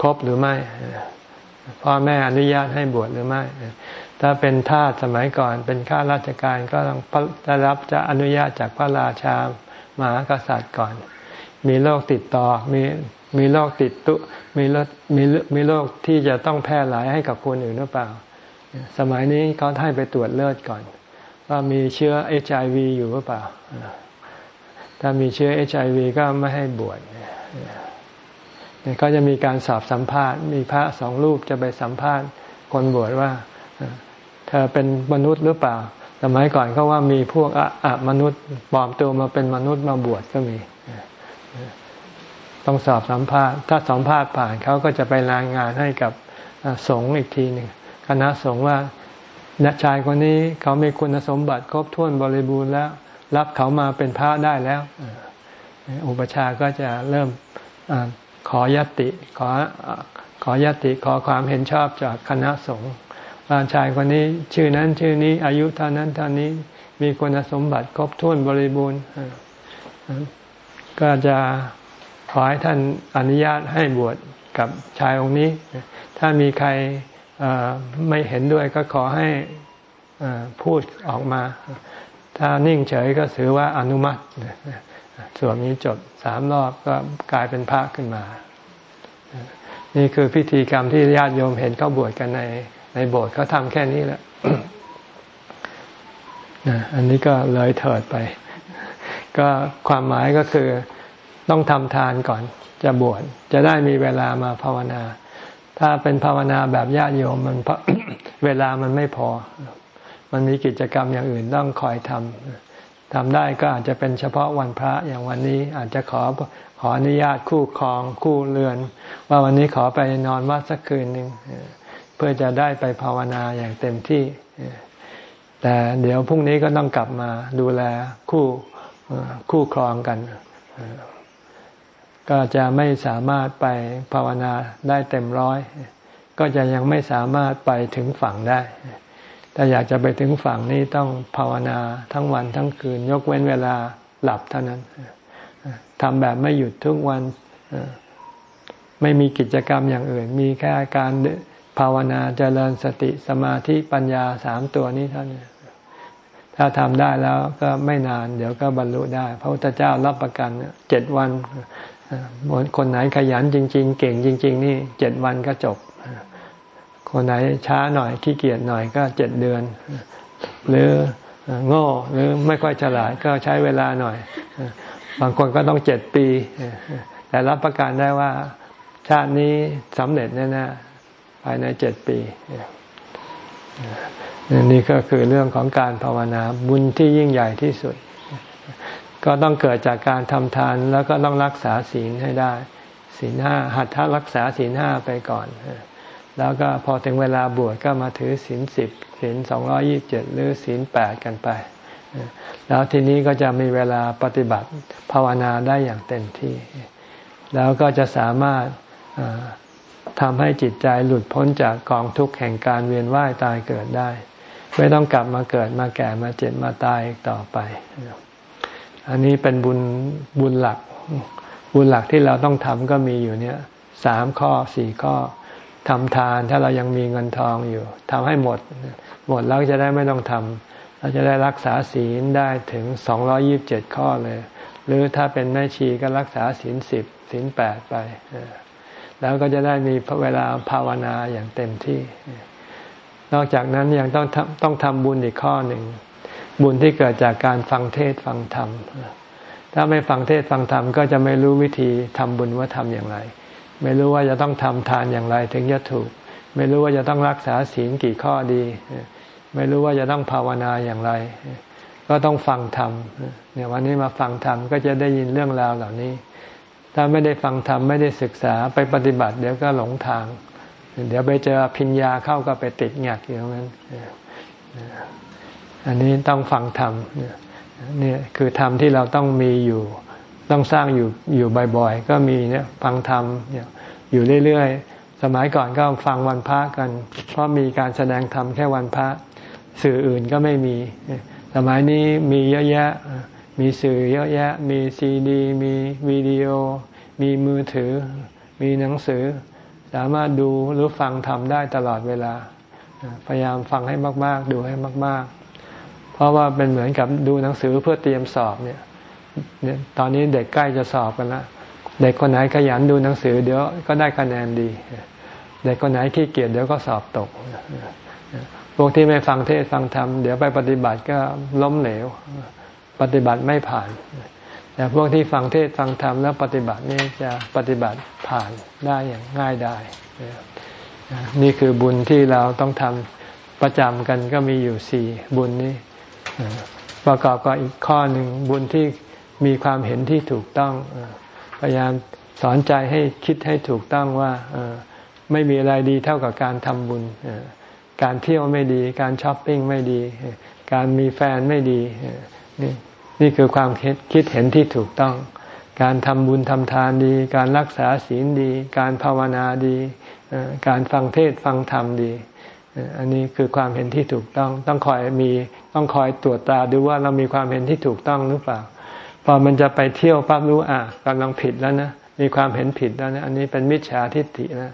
ครบหรือไม่ พ่อแม่อนุญาตให้บวชหรือไม่ ถ้าเป็นทาสสมัยก่อน เป็นข้าราชการก็ต้องได้รับจะอนุญาตจากพระราชามหากษัตริย์ก่อน มีโรคติดต่อมีมีโรคติดตุมีโรคมีมีโรคที่จะต้องแพร่หลายให้กับคนอื่นหรือเปล่า สมัยนี้เขาให้ไปตรวจเลือดก่อน ว่ามีเชื้อเอชไอวีอยู่หรือเปล่า ถ้ามีเชื้อเอชไอวีก็ไม่ให้บวช ก็จะมีการสอบสัมภาษณ์ มีพระสองรูปจะไปสัมภาษณ์ คนบวชว่า เธอเป็นมนุษย์หรือเปล่า สมัยก่อนเขาว่ามีพวกอะมนุษย์ปลอมตัวมาเป็นมนุษย์มาบวชก็มี ต้องสอบสัมภาษณ์ ถ้าสัมภาษณ์ผ่านเขาก็จะไปรายงานให้กับสงฆ์อีกทีหนึ่งคณะสงฆ์ว่าชายคนนี้เขามีคุณสมบัติครบถ้วนบริบูรณ์แล้ว รับเขามาเป็นพระได้แล้ว อุปชาก็จะเริ่ม ขอยติขอขอยติขอความเห็นชอบจากคณะสงฆ์ว่าชายคนนี้ชื่อนั้นชื่อนี้อายุเท่านั้นเท่านี้มีคุณสมบัติครบถ้วนบริบูรณ์ก็จะขอให้ท่านอนุญาตให้บวชกับชายองค์นี้ ถ้ามีใครไม่เห็นด้วยก็ขอให้พูดออกมา ถ้านิ่งเฉยก็ถือว่าอนุมัติ ส่วนนี้จบสามรอบก็กลายเป็นพระขึ้นมา นี่คือพิธีกรรมที่ญาติโยมเห็นเขาบวชกันในในโบสถ์เขาทำแค่นี้แหละอันนี้ก็เลยเถิดไป ก็ความหมายก็คือต้องทำทานก่อน จะบวชจะได้มีเวลามาภาวนา ถ้าเป็นภาวนาแบบญาติโยมมันเวลามันไม่พอ มันมีกิจกรรมอย่างอื่นต้องคอยทำ ทำได้ก็อาจจะเป็นเฉพาะวันพระอย่างวันนี้อาจจะขอขออนุญาตคู่ครองคู่เรือน ว่าวันนี้ขอไปนอนวัดสักคืนหนึ่งเพื่อจะได้ไปภาวนาอย่างเต็มที่ แต่เดี๋ยวพรุ่งนี้ก็ต้องกลับมาดูแลคู่คู่ครองกัน ก็จะไม่สามารถไปภาวนาได้เต็มร้อย ก็จะยังไม่สามารถไปถึงฝั่งได้ ถ้าอยากจะไปถึงฝั่งนี้ต้องภาวนาทั้งวันทั้งคืน ยกเว้นเวลาหลับเท่านั้นทำแบบไม่หยุดทุกวันไม่มีกิจกรรมอย่างอื่น มีแค่การภาวนาเจริญสติสมาธิปัญญาสามตัวนี้เท่านั้นถ้าทำได้แล้วก็ไม่นาน เดี๋ยวก็บรรลุได้ พระพุทธเจ้ารับประกันเจ็ดวันคนไหนขยันจริง ๆ เก่งจริง ๆ นี่เจ็ดวันก็จบ คนไหนช้าหน่อยขี้เกียจหน่อยก็เจ็ดเดือน หรือโง่หรือไม่ค่อยฉลาดก็ใช้เวลาหน่อย บางคนก็ต้องเจ็ดปี แต่รับประกันได้ว่าชาตินี้สำเร็จแน่ๆภายในเจ็ดปีนี่ก็คือเรื่องของการภาวนาบุญที่ยิ่งใหญ่ที่สุด ก็ต้องเกิดจากการทำทานแล้วก็ต้องรักษาศีลให้ได้ ศีลห้าหัดทัรักษาศีลห้าไปก่อน แล้วก็พอถึงเวลาบวชก็มาถือศีลสิบศีลสองร้อยี่บเจ็ดหรือศีลแปดกันไป แล้วทีนี้ก็จะมีเวลาปฏิบัติภาวนาได้อย่างเต็มที่ แล้วก็จะสามารถทำให้จิตใจหลุดพ้นจากกองทุกข์แห่งการเวียนว่ายตายเกิดได้ ไม่ต้องกลับมาเกิดมาแก่มาเจ็บมาตายอีกต่อไป อันนี้เป็นบุญบุญหลัก บุญหลักที่เราต้องทำก็มีอยู่เนี่ยสามข้อสี่ข้อ ทำทานถ้าเรายังมีเงินทองอยู่ทำให้หมด หมดแล้วจะได้ไม่ต้องทำเราจะได้รักษาศีลได้ถึงสองร้อยิบเจ็ดข้อเลย หรือถ้าเป็นแม่ชีก็รักษาศีลสิบศีลแปดไป แล้วก็จะได้มีเวลาภาวนาอย่างเต็มที่ นอกจากนั้นยังต้องต้องทำบุญอีกข้อหนึ่ง บุญที่เกิดจากการฟังเทศฟังธรรม ถ้าไม่ฟังเทศฟังธรรมก็จะไม่รู้วิธีทำบุญว่าทำอย่างไร ไม่รู้ว่าจะต้องทำทานอย่างไรถึงจะถูก ไม่รู้ว่าจะต้องรักษาศีลกี่ข้อดี ไม่รู้ว่าจะต้องภาวนาอย่างไร ก็ต้องฟังธรรมเนี่ยวันนี้มาฟังธรรมก็จะได้ยินเรื่องราวเหล่านี้ ถ้าไม่ได้ฟังธรรมไม่ได้ศึกษาไปปฏิบัติ เดี๋ยวก็หลงทาง เดี๋ยวไปเจอพิญญาเข้าก็ไปติดหงักอย่างนั้นอันนี้ต้องฟังธรรมเนี่ยคือธรรมที่เราต้องมีอยู่ ต้องสร้างอยู่อยู่บ่อยๆ ก็มีเนี่ยฟังธรรมอยู่เรื่อยๆ สมัยก่อนก็ฟังวันพระกัน เพราะมีการแสดงธรรมแค่วันพระ สื่ออื่นก็ไม่มี สมัยนี้มีเยอะแยะ มีสื่อเยอะแยะ มีซีดี มีวิดีโอ มีมือถือ มีหนังสือ สามารถดูหรือฟังทำได้ตลอดเวลา พยายามฟังให้มาก ๆ ดูให้มาก ๆ เพราะว่าเป็นเหมือนกับดูหนังสือเพื่อเตรียมสอบเนี่ย ตอนนี้เด็กใกล้จะสอบกันแล้วเด็กคนไหนขยันดูหนังสือเดี๋ยวก็ได้คะแนนดี เด็กคนไหนขี้เกียจเดี๋ยวก็สอบตกพวกที่ไม่ฟังเทศฟังธรรมเดี๋ยวไปปฏิบัติก็ล้มเหลว ปฏิบัติไม่ผ่าน แต่พวกที่ฟังเทศฟังธรรมแล้วปฏิบัตินี่จะปฏิบัติผ่านได้อย่างง่ายได้ นี่คือบุญที่เราต้องทำประจำกันก็มีอยู่สี่บุญนี้ประกอบกับอีกข้อหนึ่งบุญที่ มีความเห็นที่ถูกต้องพยายามสอนใจให้คิดให้ถูกต้องว่าไม่มีอะไรดีเท่ากับการทำบุญการเที่ยวไม่ดี การช้อปปิ้งไม่ดี การมีแฟนไม่ดีนี่นี่คือความคิดเห็นที่ถูกต้อง การทำบุญทำทานดี การรักษาศีลดี การภาวนาดี การฟังเทศฟังธรรมดี อันนี้คือความเห็นที่ถูกต้อง ต้องคอยมีต้องคอยตรวจตาดูว่าเรามีความเห็นที่ถูกต้องหรือเปล่า พอมันจะไปเที่ยวปั๊บรู้อะกำลังผิดแล้วนะมีความเห็นผิดแล้วนะอันนี้เป็นมิจฉาทิฏฐินะ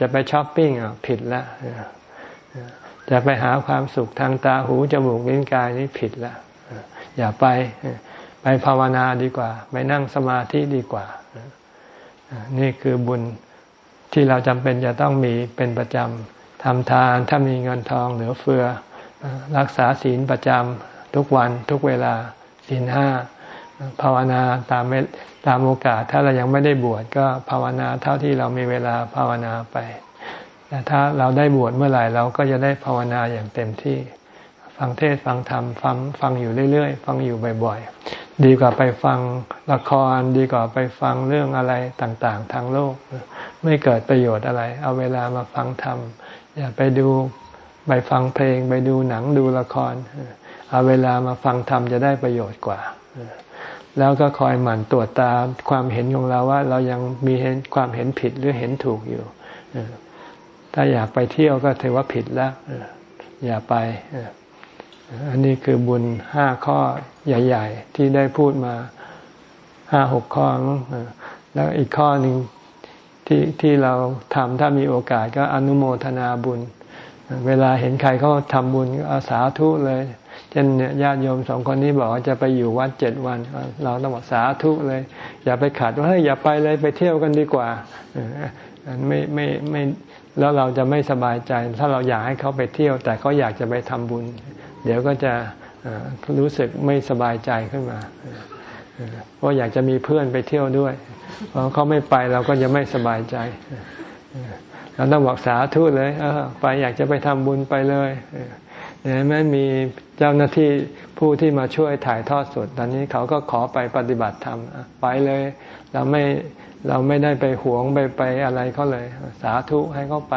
จะไปช้อปปิ้งอะผิดแล้วจะไปหาความสุขทางตาหูจมูกลิ้นกายนี่ผิดแล้วอย่าไปไปภาวนาดีกว่า ไปนั่งสมาธิดีกว่า นี่คือบุญที่เราจำเป็นจะต้องมีเป็นประจำทำทานถ้ามีเงินทองเหลือเฟือ รักษาศีลประจำทุกวันทุกเวลาศีลห้า ภาวนาตามตามโอกาส ถ้าเรายังไม่ได้บวชก็ภาวนาเท่าที่เรามีเวลาภาวนาไป แต่ถ้าเราได้บวชเมื่อไหร่เราก็จะได้ภาวนาอย่างเต็มที่ ฟังเทศฟังธรรมฟังฟังอยู่เรื่อยๆ ฟังอยู่บ่อยๆ ดีกว่าไปฟังละครดีกว่าไปฟังเรื่องอะไรต่างๆ ทางโลก ไม่เกิดประโยชน์อะไร เอาเวลามาฟังธรรมอย่าไปดูไปฟังเพลงไปดูหนังดูละคร เอาเวลามาฟังธรรมจะได้ประโยชน์กว่า แล้วก็คอยหมั่นตรวจตาความเห็นของเราว่าเรายังมีเห็นความเห็นผิดหรือเห็นถูกอยู่ ถ้าอยากไปเที่ยวก็ถือว่าผิดแล้วอย่าไป อันนี้คือบุญห้าข้อใหญ่ ๆ ที่ได้พูดมาห้าหกข้อ แล้วอีกข้อหนึ่งที่ที่เราทำถ้ามีโอกาสก็อนุโมทนาบุญ เวลาเห็นใครเขาทำบุญอาสาทุเลย เช่นเนี่ยญาติโยมสองคนนี้บอกว่าจะไปอยู่วัดเจ็ดวัน เราต้องบอกสาธุเลย อย่าไปขัดว่าเฮ้ยอย่าไปเลยไปเที่ยวกันดีกว่าไม่ไม่ไม่แล้วเราจะไม่สบายใจ ถ้าเราอยากให้เขาไปเที่ยว แต่เขาอยากจะไปทำบุญ เดี๋ยวก็จะรู้สึกไม่สบายใจขึ้นมาเพราะอยากจะมีเพื่อนไปเที่ยวด้วยพอเขาไม่ไปเราก็จะไม่สบายใจเราต้องบอกสาธุเลยเออไปอยากจะไปทำบุญไปเลย เนี่ยแม้มีเจ้าหน้าที่ผู้ที่มาช่วยถ่ายทอดสด ตอนนี้เขาก็ขอไปปฏิบัติธรรมไปเลย เราไม่เราไม่ได้ไปหวงไปไปอะไรเขาเลย สาธุให้เขาไป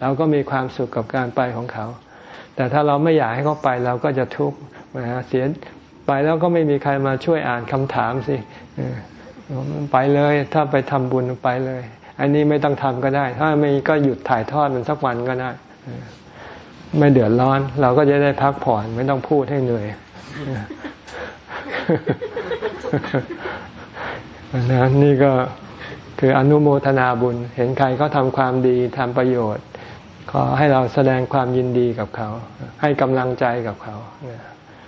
เราก็มีความสุขกับการไปของเขา แต่ถ้าเราไม่อยากให้เขาไปเราก็จะทุกข์นะเสียไปแล้วก็ไม่มีใครมาช่วยอ่านคำถามสิไปเลยถ้าไปทำบุญไปเลย อันนี้ไม่ต้องทำก็ได้ ถ้าไม่ก็หยุดถ่ายทอดมันสักวันก็ได้ ไม่เดือดร้อน เราก็จะได้พักผ่อนไม่ต้องพูดให้เหนื่อยนะนี่ก็คืออนุโมทนาบุญ เห็นใครเขาทำความดีทำประโยชน์ ขอให้เราแสดงความยินดีกับเขา ให้กำลังใจกับเขา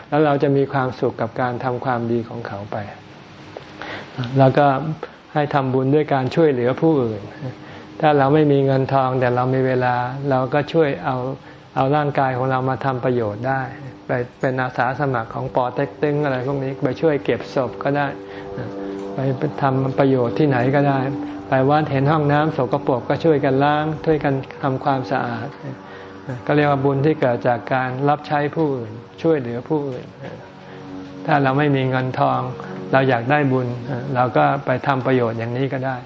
แล้วเราจะมีความสุขกับการทำความดีของเขาไป แล้วก็ให้ทำบุญด้วยการช่วยเหลือผู้อื่น ถ้าเราไม่มีเงินทองแต่เรามีเวลา เราก็ช่วยเอา เอาร่างกายของเรามาทำประโยชน์ได้ ไปเป็นอาสาสมัครของปอเต็กตึงอะไรพวกนี้ไปช่วยเก็บศพก็ได้ ไปทำประโยชน์ที่ไหนก็ได้ ไปวัดเห็นห้องน้ำสกปรกก็ช่วยกันล้างช่วยกันทำความสะอาด ก็เรียกว่าบุญที่เกิดจากการรับใช้ผู้อื่นช่วยเหลือผู้อื่น ถ้าเราไม่มีเงินทอง เราอยากได้บุญ เราก็ไปทำประโยชน์อย่างนี้ก็ได้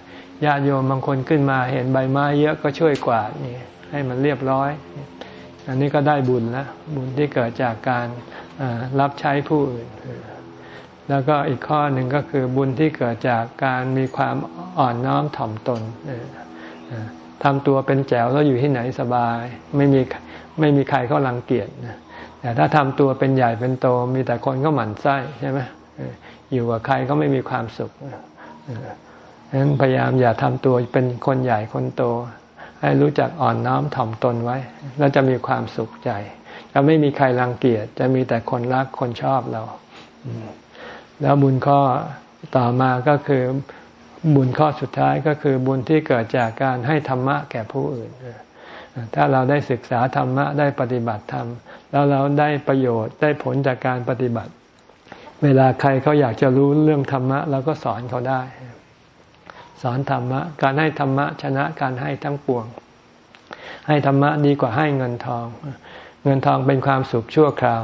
ญาติโยมบางคนขึ้นมาเห็นใบไม้เยอะก็ช่วยกวาดนี่ให้มันเรียบร้อย อันนี้ก็ได้บุญแล้วบุญที่เกิดจากการรับใช้ผู้อื่น แล้วก็อีกข้อหนึ่งก็คือบุญที่เกิดจากการมีความอ่อนน้อมถ่อมตนทำตัวเป็นแจ๋วแล้วอยู่ที่ไหนสบาย ไม่มีไม่มีใครเขารังเกียจแต่ถ้าทำตัวเป็นใหญ่เป็นโตมีแต่คนก็หมั่นไส้ใช่ไหมอยู่กับใครก็ไม่มีความสุขฉะนั้นพยายามอย่าทำตัวเป็นคนใหญ่คนโต ให้รู้จักอ่อนน้อมถ่อมตนไว้ แล้วจะมีความสุขใจ จะไม่มีใครรังเกียจ จะมีแต่คนรักคนชอบเรา แล้วบุญข้อต่อมาก็คือบุญข้อสุดท้ายก็คือบุญที่เกิดจากการให้ธรรมะแก่ผู้อื่น ถ้าเราได้ศึกษาธรรมะได้ปฏิบัติธรรม แล้วเราได้ประโยชน์ได้ผลจากการปฏิบัติ เวลาใครเขาอยากจะรู้เรื่องธรรมะเราก็สอนเขาได้ สอนธรรมะ การให้ธรรมะชนะการให้ทั้งปวง ให้ธรรมะดีกว่าให้เงินทอง เงินทองเป็นความสุขชั่วคราว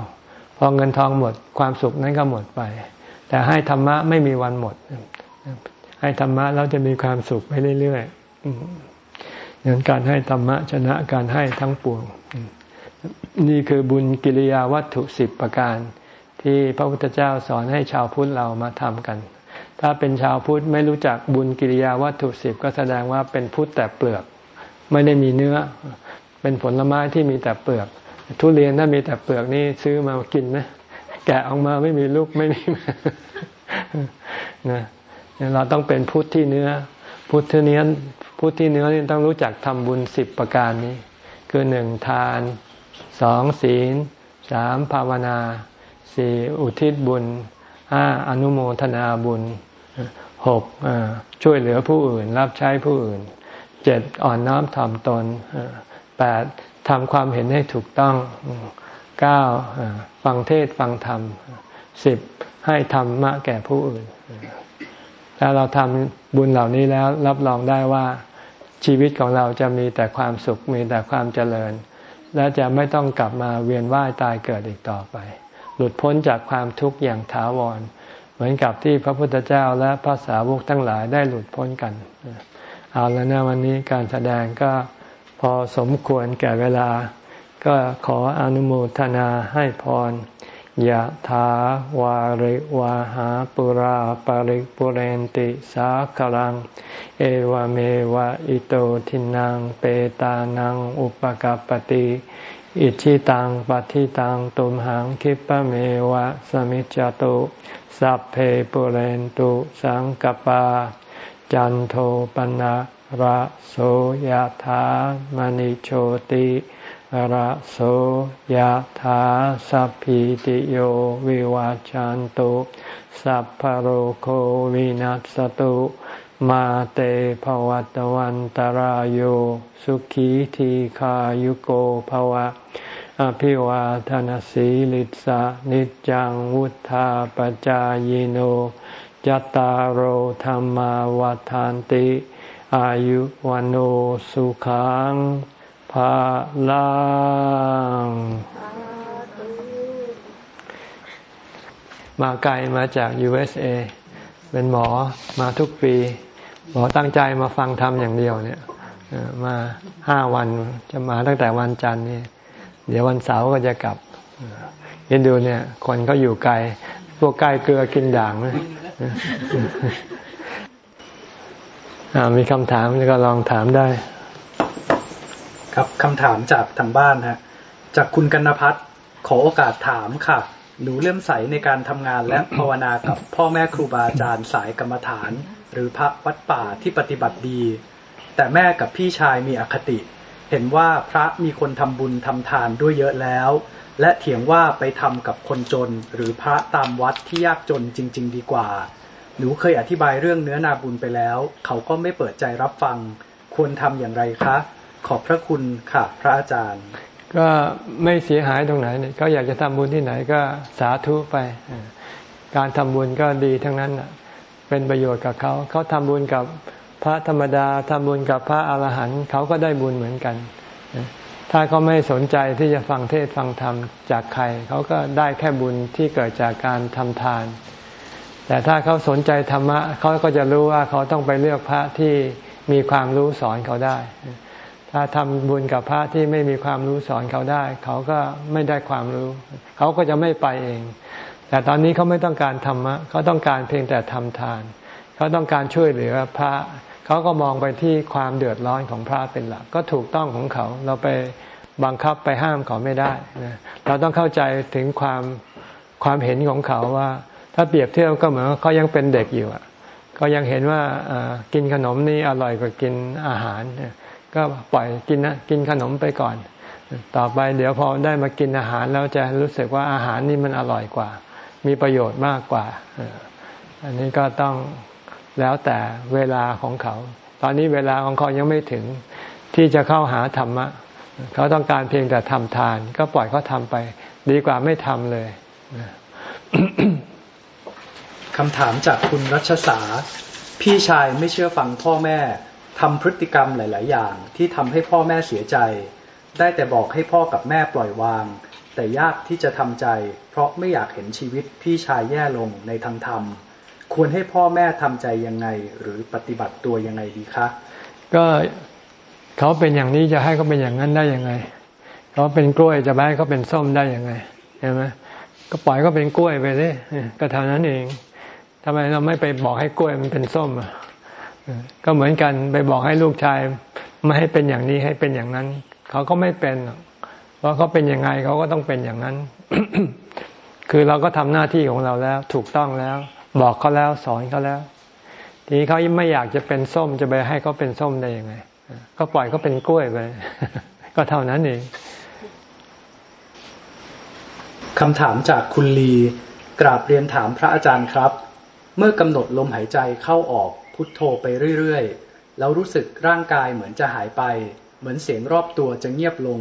พอเงินทองหมดความสุขนั้นก็หมดไป แต่ให้ธรรมะไม่มีวันหมด ให้ธรรมะเราจะมีความสุขไปเรื่อยๆอย่างการให้ธรรมะชนะการให้ทั้งปวง นี่คือบุญกิริยาวัตถุสิบประการ ที่พระพุทธเจ้าสอนให้ชาวพุทธเรามาทำกัน ถ้าเป็นชาวพุทธไม่รู้จักบุญกิริยาวัตถุสิบก็แสดงว่าเป็นพุทธแต่เปลือก ไม่ได้มีเนื้อ เป็นผลไม้ที่มีแต่เปลือก ทุเรียนถ้ามีแต่เปลือกนี่ซื้อมากินนะแกะออกมาไม่มีลูกไม่มีนะเราต้องเป็นพุทธที่เนื้อ พุทธที่เนื้อพุทธที่เนื้อนี่ต้องรู้จักทำบุญสิบประการนี้ คือหนึ่งทานสองศีลสามภาวนาสี่อุทิศบุญห้าอนุโมทนาบุญ หกช่วยเหลือผู้อื่น รับใช้ผู้อื่นเจ็ดอ่อนน้อมถ่อมตนแปดทำความเห็นให้ถูกต้องเก้าฟังเทศฟังธรรมสิบให้ธรรมะแก่ผู้อื่นถ้าเราทำบุญเหล่านี้แล้วรับรองได้ว่าชีวิตของเราจะมีแต่ความสุขมีแต่ความเจริญ และจะไม่ต้องกลับมาเวียนว่ายตายเกิดอีกต่อไป หลุดพ้นจากความทุกข์อย่างถาวร มือนกับที่พระพุทธเจ้าและพระสาวกทั้งหลายได้หลุดพ้นกัน เอาแล้วนะวันนี้การแสดงก็พอสมควรแก่เวลา ก็ขออนุโมทนาให้พรยะถาวาริวาหาปุราปาริปุเรนติสาคลัง เอวเมวะอิโตทินังเปตานังอุปกาปติ อิชิตังปฏิตังตุมหังคิปะเมวะสมิจจตุสัพเพปุเรนตุสังกปา จันโทปนะระโสยธามณิโชติระโสยธาสัพพิติโยวิวาจันตุสัพพโรโควินัสตุ มาเตภวัตวันตารโยสุขีทีขายุโกภวะ อภิวาทนสีลิสานิจังวุธาปจายโนยตารโธรรมวาทานติ อายุวันโอสุขังภาลังมาไกลมาจาก USA เป็นหมอมาทุกปี หมอตั้งใจมาฟังธรรมอย่างเดียวเนี่ยมาห้าวันจะมาตั้งแต่วันจันทร์นี่เดี๋ยววันเสาร์ก็จะกลับยินดูเนี่ย คนก็อยู่ไกล พวกใกล้เกลือกินด่างไหมมีคำถามก็ลองถามได้ ครับคำถามจากทางบ้านฮะ จากคุณกันพัฒน์ขอโอกาสถามค่ะ หนูเลื่อมใสในการทำงานและภาวนากับพ่อแม่ครูบาอาจารย์สายกรรมฐาน หรือพระวัดป่าที่ปฏิบัติดี แต่แม่กับพี่ชายมีอคติ เห็นว่าพระมีคนทำบุญทำทานด้วยเยอะแล้ว และเถียงว่าไปทำกับคนจน หรือพระตามวัดที่ยากจนจริง ๆ ดีกว่า หนูเคยอธิบายเรื่องเนื้อนาบุญไปแล้ว เขาก็ไม่เปิดใจรับฟัง ควรทำอย่างไรคะ ขอบพระคุณค่ะ พระอาจารย์ ก็ไม่เสียหายตรงไหนเนี่ยเขาอยากจะทำบุญที่ไหนก็สาธุไปการทำบุญก็ดีทั้งนั้น เป็นประโยชน์กับเขาเขาทำบุญกับพระธรรมดาทำบุญกับพระอรหันต์เขาก็ได้บุญเหมือนกัน ถ้าเขาไม่สนใจที่จะฟังเทศฟังธรรมจากใครเขาก็ได้แค่บุญที่เกิดจากการทำทาน แต่ถ้าเขาสนใจธรรมะเขาก็จะรู้ว่าเขาต้องไปเลือกพระที่มีความรู้สอนเขาได้ ถ้าทำบุญกับพระที่ไม่มีความรู้สอนเขาได้ เขาก็ไม่ได้ความรู้ เขาก็จะไม่ไปเอง แต่ตอนนี้เขาไม่ต้องการธรรมะเขาต้องการเพียงแต่ทำทาน เขาต้องการช่วยเหลือพระเขาก็มองไปที่ความเดือดร้อนของพระเป็นหลัก ก็ถูกต้องของเขาเราไปบังคับไปห้ามเขาไม่ได้นะเราต้องเข้าใจถึงความความเห็นของเขาว่า ถ้าเปรียบเทียบก็เหมือนเขายังเป็นเด็กอยู่ก็ยังเห็นว่ากินขนมนี่อร่อยกว่ากินอาหารก็ปล่อยกินนะกินขนมไปก่อน ต่อไปเดี๋ยวพอได้มากินอาหารแล้วจะรู้สึกว่าอาหารนี่มันอร่อยกว่า มีประโยชน์มากกว่า อันนี้ก็ต้องแล้วแต่เวลาของเขา ตอนนี้เวลาของเขายังไม่ถึงที่จะเข้าหาธรรมะ เขาต้องการเพียงแต่ทำทาน ก็ปล่อยเขาทำไป ดีกว่าไม่ทำเลยคำถามจากคุณรัชสาพี่ชายไม่เชื่อฟังพ่อแม่ทำพฤติกรรมหลาย ๆ อย่าง ที่ทำให้พ่อแม่เสียใจ ได้แต่บอกให้พ่อกับแม่ปล่อยวาง แต่ยากที่จะทำใจ เพราะไม่อยากเห็นชีวิตพี่ชายแย่ลงในทางธรรม ควรให้พ่อแม่ทำใจยังไง หรือปฏิบัติตัวยังไงดีคะ ก็เขาเป็นอย่างนี้จะให้เขาเป็นอย่างนั้นได้ยังไง เขาเป็นกล้วยจะให้เขาเป็นส้มได้ยังไงใช่ไหมก็ปล่อยเขาเป็นกล้วยไปเลยก็เท่านั้นเองทำไมเราไม่ไปบอกให้กล้วยมันเป็นส้มอะก็เหมือนกันไปบอกให้ลูกชาย ไม่ให้เป็นอย่างนี้ให้เป็นอย่างนั้น เขาก็ไม่เป็น เพราะเขาเป็นยังไงเขาก็ต้องเป็นอย่างนั้น คือเราก็ทำหน้าที่ของเราแล้ว ถูกต้องแล้ว บอกเขาแล้วสอนเขาแล้ว ทีนี้เขาไม่อยากจะเป็นส้มจะไปให้เขาเป็นส้มได้ยังไงก็ปล่อยเขาเป็นกล้วยไปก็เท่านั้นเองคำถามจากคุณลีกราบเรียนถามพระอาจารย์ครับ เมื่อกำหนดลมหายใจเข้าออกพุทโธไปเรื่อยๆ แล้วรู้สึกร่างกายเหมือนจะหายไป เหมือนเสียงรอบตัวจะเงียบลง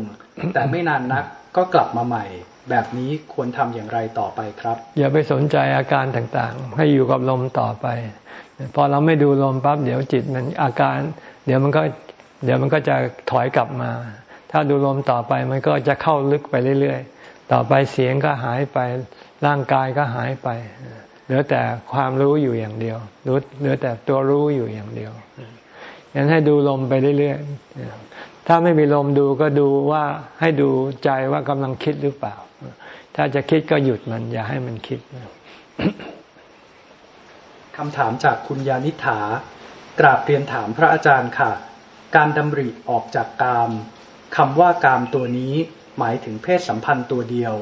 แต่ไม่นานนักก็กลับมาใหม่ แบบนี้ควรทำอย่างไรต่อไปครับ อย่าไปสนใจอาการต่างๆ ให้อยู่กับลมต่อไป พอเราไม่ดูลมปั๊บเดี๋ยวจิตมันอาการ เดี๋ยวมันก็เดี๋ยวมันก็จะถอยกลับมา ถ้าดูลมต่อไปมันก็จะเข้าลึกไปเรื่อยๆ ต่อไปเสียงก็หายไป ร่างกายก็หายไปลือแต่ความรู้อยู่อย่างเดียวรู้เหลือแต่ตัวรู้อยู่อย่างเดียวงั้นให้ดูลมไปเรื่อยๆ ถ้าไม่มีลมดูก็ดูว่าให้ดูใจว่ากำลังคิดหรือเปล่า ถ้าจะคิดก็หยุดมัน อย่าให้มันคิดคำถามจากคุณยานิฐากราบเรียนถามพระอาจารย์ค่ะ การดำริออกจากกามคำว่ากามตัวนี้หมายถึงเพศสัมพันธ์ตัวเดียว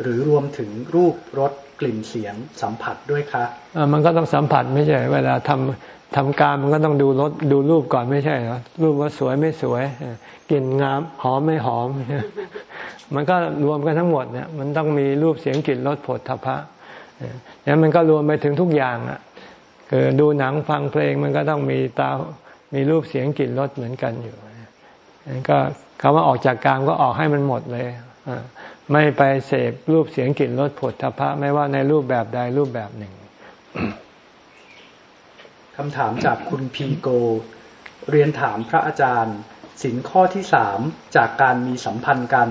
หรือรวมถึงรูปรสกลิ่นเสียงสัมผัสด้วยคะมันก็ต้องสัมผัสไม่ใช่เวลาทำทำการมันก็ต้องดูรสดูรูปก่อนไม่ใช่เหรอรูปว่าสวยไม่สวยกลิ่นงามหอมไม่หอม มันก็รวมกันทั้งหมดเนี่ยมันต้องมีรูปเสียงกลิ่นรสผลทพะเนี่ยมันก็รวมไปถึงทุกอย่างอะคือดูหนังฟังเพลงมันก็ต้องมีตามีรูปเสียงกลิ่นรสเหมือนกันอยู่ก็คำว่าออกจากกามก็ออกให้มันหมดเลย ไม่ไปเสพรูปเสียงกลิ่นรสผลทพะ ไม่ว่าในรูปแบบใดรูปแบบหนึ่งคำถามจากคุณพีโก เรียนถามพระอาจารย์สินข้อที่สามจากการมีสัมพันธ์กัน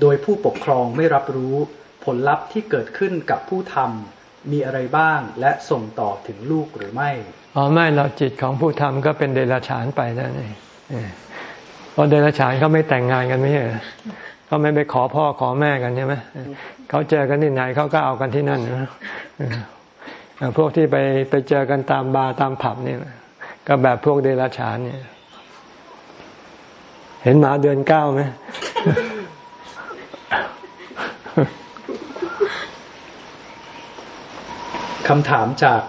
โดยผู้ปกครองไม่รับรู้ ผลลัพธ์ที่เกิดขึ้นกับผู้ทำมีอะไรบ้างและส่งต่อถึงลูกหรือไม่อ๋อไม่เราจิตของผู้ทำก็เป็นเดรัจฉานไปนั่นเองเพราะเดรัจฉานเขาไม่แต่งงานกันไม่ใช่ เขาไม่ไปขอพ่อขอแม่กันใช่ไหมเขาเจอกันที่ไหนเขาก็เอากันที่นั่นนะพวกที่ไปไปเจอกันตามบาร์ตามผับนี่ก็แบบพวกเดรัจฉานเนี่ย เห็นหมาเดือนเก้าไหมคำถามจาก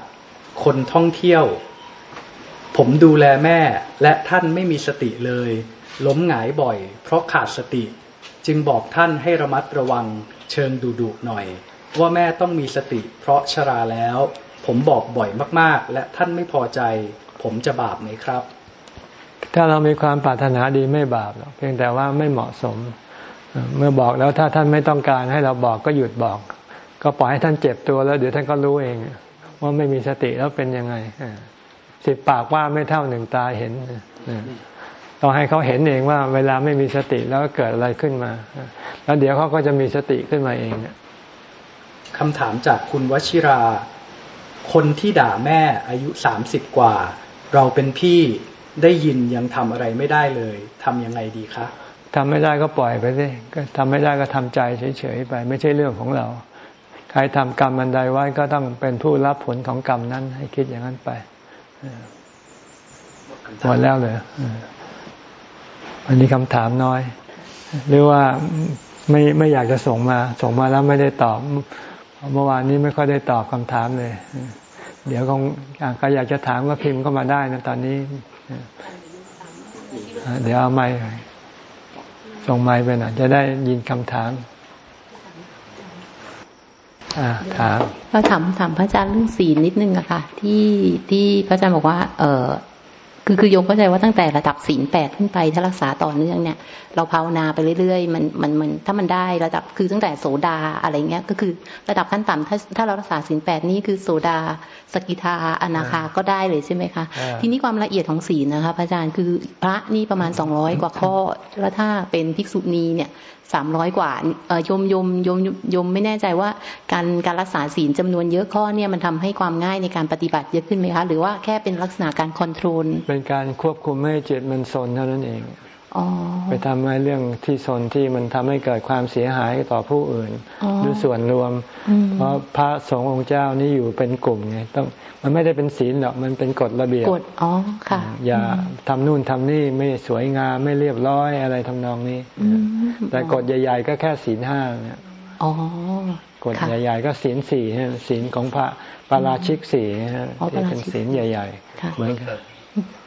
คนท่องเที่ยว ผมดูแลแม่และท่านไม่มีสติเลย ล้มหงายบ่อย เพราะขาดสติ จึงบอกท่านให้ระมัดระวังเชิงดุดุหน่อย ว่าแม่ต้องมีสติเพราะชราแล้ว ผมบอกบ่อยมากๆ และท่านไม่พอใจ ผมจะบาปไหมครับ ถ้าเรามีความปรารถนาดีไม่บาปหรอกเพียงแต่ว่าไม่เหมาะสม เมื่อบอกแล้วถ้าท่านไม่ต้องการให้เราบอกก็หยุดบอก ก็ปล่อยให้ท่านเจ็บตัวแล้วเดี๋ยวท่านก็รู้เอง ว่าไม่มีสติแล้วเป็นยังไงสิบปากว่าไม่เท่าหนึ่งตาเห็น ต้องให้เขาเห็นเองว่าเวลาไม่มีสติแล้วเกิดอะไรขึ้นมา แล้วเดี๋ยวเขาก็จะมีสติขึ้นมาเองคำถามจากคุณวชิรา คนที่ด่าแม่อายุสามสิบกว่า เราเป็นพี่ได้ยินยังทำอะไรไม่ได้เลยทำยังไงดีคะทำไม่ได้ก็ปล่อยไปสิก็ทำไม่ได้ก็ทำใจเฉยๆไป ไม่ใช่เรื่องของเรา ใครทำกรรมอันใดไว้ก็ต้องเป็นผู้รับผลของกรรมนั้น ให้คิดอย่างนั้นไปหมดแล้วเลย อันนี้คำถามน้อย หรือว่าไม่ไม่อยากจะส่งมา ส่งมาแล้วไม่ได้ตอบ เมื่อวานนี้ไม่ค่อยได้ตอบคำถามเลย เดี๋ยวคงใครอยากจะถามก็พิมพ์เข้ามาได้นะตอนนี้ เดี๋ยวเอาไม้ส่งไม้ไปหน่อยจะได้ยินคำถามถามเราถามถามพระอาจารย์เรื่องศีลนิดนึงอะค่ะที่ที่พระอาจารย์บอกว่า เออ คือคือโยมเข้าใจว่าตั้งแต่ระดับศีลแปดขึ้นไปถ้ารักษาต่อเนื่องเนี่ย เราภาวนาไปเรื่อยๆมันมันมันถ้ามันได้ระดับคือตั้งแต่โสดาอะไรเงี้ยก็คือระดับขั้นต่ำถ้าถ้าเรารักษาศีลแปดนี้คือโสดา สกิทาอนาคาก็ได้เลยใช่ไหมคะ ทีนี้ความละเอียดของศีลนะคะพระอาจารย์คือพระนี่ประมาณสองร้อยกว่าข้อแล้วถ้าเป็นภิกษุณีเนี่ย สามร้อยกว่าเออยมยมยมยมไม่แน่ใจว่าการการรักษาศีลจำนวนเยอะข้อเนี่ยมันทำให้ความง่ายในการปฏิบัติเยอะขึ้นไหมคะ หรือว่าแค่เป็นลักษณะการคอนโทรล เป็นการควบคุมไม่ให้จิตมันโซนเท่านั้นเอง ไปทำให้เรื่องที่สนที่มันทำให้เกิดความเสียหายต่อผู้อื่นหรือส่วนรวม เพราะพระสงฆ์องค์เจ้านี่อยู่เป็นกลุ่มไงต้องมันไม่ได้เป็นศีลหรอกมันเป็นกฎระเบียบกฎอ๋อค่ะ อย่าทำนู่นทำนี่ไม่สวยงามไม่เรียบร้อยอะไรทำนองนี้ แต่กฎใหญ่ ๆ ก็แค่ศีลห้าเนี่ยกฎใหญ่ ๆ ก็ศีลสี่ศีลของพระปาราชิกสี่ที่เป็นศีลใหญ่ ๆ เหมือนกัน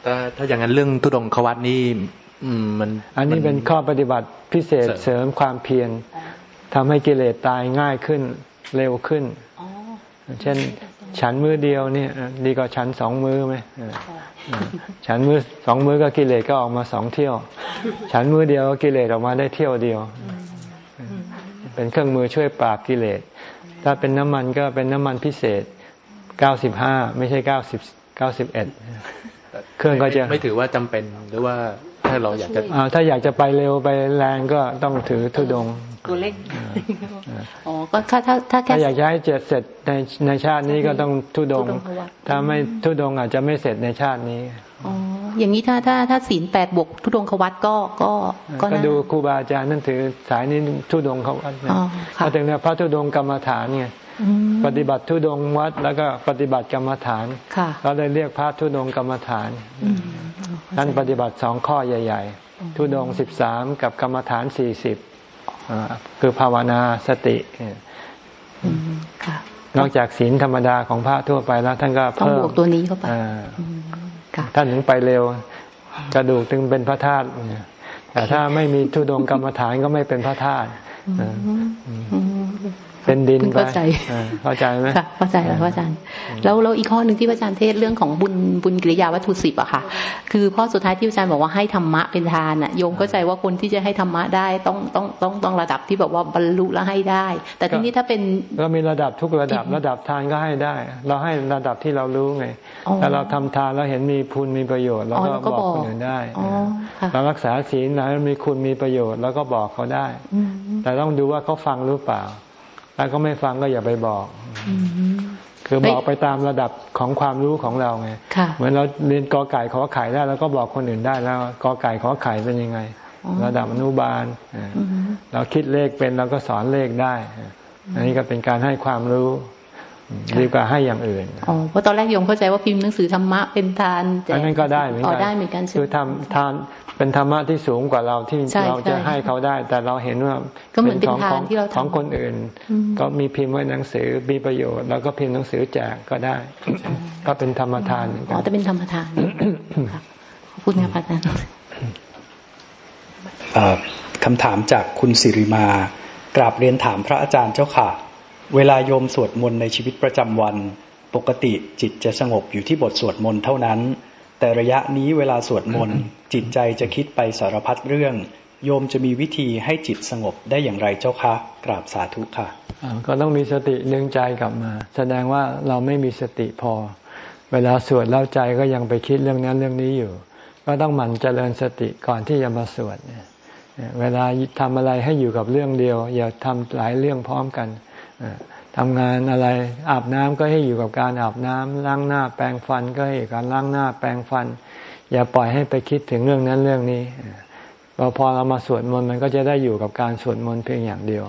ถ้าถ้าอย่างนั้นเรื่องทุดงควัตนี่อื มมันอันนี้เป็นข้อปฏิบัติพิเศษเสริมความเพียรทำให้กิเลสตายง่ายขึ้นเร็วขึ้น เช่น ฉันมือเดียวเนี่ยดีกว่าฉันสองมือไหมฉันมือสองมือก็กิเลสก็ออกมาสองเที่ยว ฉันมือเดียวกิเลสออกมาได้เที่ยวเดียว เป็นเครื่องมือช่วยปราบกิเลส ถ้าเป็นน้ำมันก็เป็นน้ำมันพิเศษเก้าสิบห้าไม่ใช่เก้าสิบเก้าสิบเอ็ดเครื่องก็จะไม่ถือว่าจำเป็นหรือว่า ถ้าเราอยากจะถ้าอยากจะไปเร็วไปแรงก็ต้องถือทุดงตัวเล็กอ๋อก็ถ้าถ้าถ้าแค่อยากจะให้เจ็ดเสร็จในในชาตินี้ก็ต้องทุดง ถ้าไม่ทุดงอาจจะไม่เสร็จในชาตินี้ อ๋ออย่างนี้ถ้าถ้าถ้าศีลแปดบวกทุดงขวัตก็ก็ก็ดูครูบาอาจารย์นั่นถือสายนี้ทุดงขวัตถ้าถึงเนี่ยพระทุดงกรรมฐานไงปฏิบัติทุดงวัด แล้วก็ปฏิบัติกรรมฐานเราเลยเรียกพระทุดงกรรมฐานท่านปฏิบัติสองข้อใหญ่ ๆ ทุดงสิบสามกับกรรมฐานสี่สิบคือภาวนาสตินอกจากศีลธรรมดาของพระทั่วไปแล้ว ท่านก็เพิ่มบวกตัวนี้เข้าไป ท่านถึงไปเร็วกระดูกถึงเป็นพระธาตุแต่ถ้าไม่มีทุดงกรรมฐานก็ไม่เป็นพระธาตุ เเป็นดินไปเข้าใจเข้าใจไหมเข้าใจแล้วพระอาจารย์ แล้วแล้วอีกข้อหนึ่งที่พระอาจารย์เทศเรื่องของบุญบุญกิริยาวัตถุสิบอะค่ะ คือข้อสุดท้ายที่อาจารย์บอกว่าให้ธรรมะเป็นทานอะโยมเข้าใจว่าคนที่จะให้ธรรมะได้ต้องต้องต้องต้องระดับที่แบบว่าบรรลุแล้วให้ได้ แต่ทีนี้ถ้าเป็นเรามีระดับทุกระดับระดับทานก็ให้ได้ เราให้ระดับที่เรารู้ไงถ้าเราทำทานแล้วเห็นมีพูนมีประโยชน์เราก็บอกคนอื่นได้เรารักษาศีลแล้วมีคุณมีประโยชน์ แล้วก็บอกเขาได้ แต่ต้องดูว่าเขาฟังหรือเปล่า ถ้าเขาไม่ฟังก็อย่าไปบอกคือบอกไปตามระดับของความรู้ของเราไง เหมือนเราเรียนกอไก่ขอไข่ได้แล้วก็บอกคนอื่นได้แล้วกอไก่ขอไข่เป็นยังไง ระดับอนุบาลเราคิดเลขเป็นเราก็สอนเลขได้ อันนี้ก็เป็นการให้ความรู้ดีกว่าให้อย่างอื่นอ๋อเพราะตอนแรกโยมเข้าใจว่าพิมพ์หนังสือธรรมะเป็นทานอันนั้นก็ได้เหมือนกันได้เหมือนกันคือทำทาน เป็นธรรมะที่สูงกว่าเราที่เราจะให้เขาได้ แต่เราเห็นว่าก็เหมือนเป็นทานที่เราของคนอื่น ก็มีพิมพ์ไว้หนังสือมีประโยชน์ แล้วก็พิมพ์หนังสือแจกก็ได้ ก็เป็นธรรมทานอ๋อแต่เป็นธรรมทานขอบคุณครับอาจารย์คำถามจากคุณสิริมากราบเรียนถามพระอาจารย์เจ้าค่ะ เวลาโยมสวดมนต์ในชีวิตประจำวัน ปกติจิตจะสงบอยู่ที่บทสวดมนต์เท่านั้น แต่ระยะนี้เวลาสวดมนต์จิตใจจะคิดไปสารพัดเรื่อง โยมจะมีวิธีให้จิตสงบได้อย่างไรเจ้าคะ กราบสาธุค่ะก็ต้องมีสติดึงใจกลับมา แสดงว่าเราไม่มีสติพอ เวลาสวดแล้วใจก็ยังไปคิดเรื่องนั้นเรื่องนี้อยู่ ก็ต้องหมั่นเจริญสติก่อนที่จะมาสวดเวลาทำอะไรให้อยู่กับเรื่องเดียว อย่าทำหลายเรื่องพร้อมกัน ทำงานอะไรอาบน้ำก็ให้อยู่กับการอาบน้ำล้างหน้าแปรงฟันก็ให้การล้างหน้าแปรงฟัน อย่าปล่อยให้ไปคิดถึงเรื่องนั้นเรื่องนี้พอพอเรามาสวดมนต์มันก็จะได้อยู่กับการสวดมนต์เพียงอย่างเดียว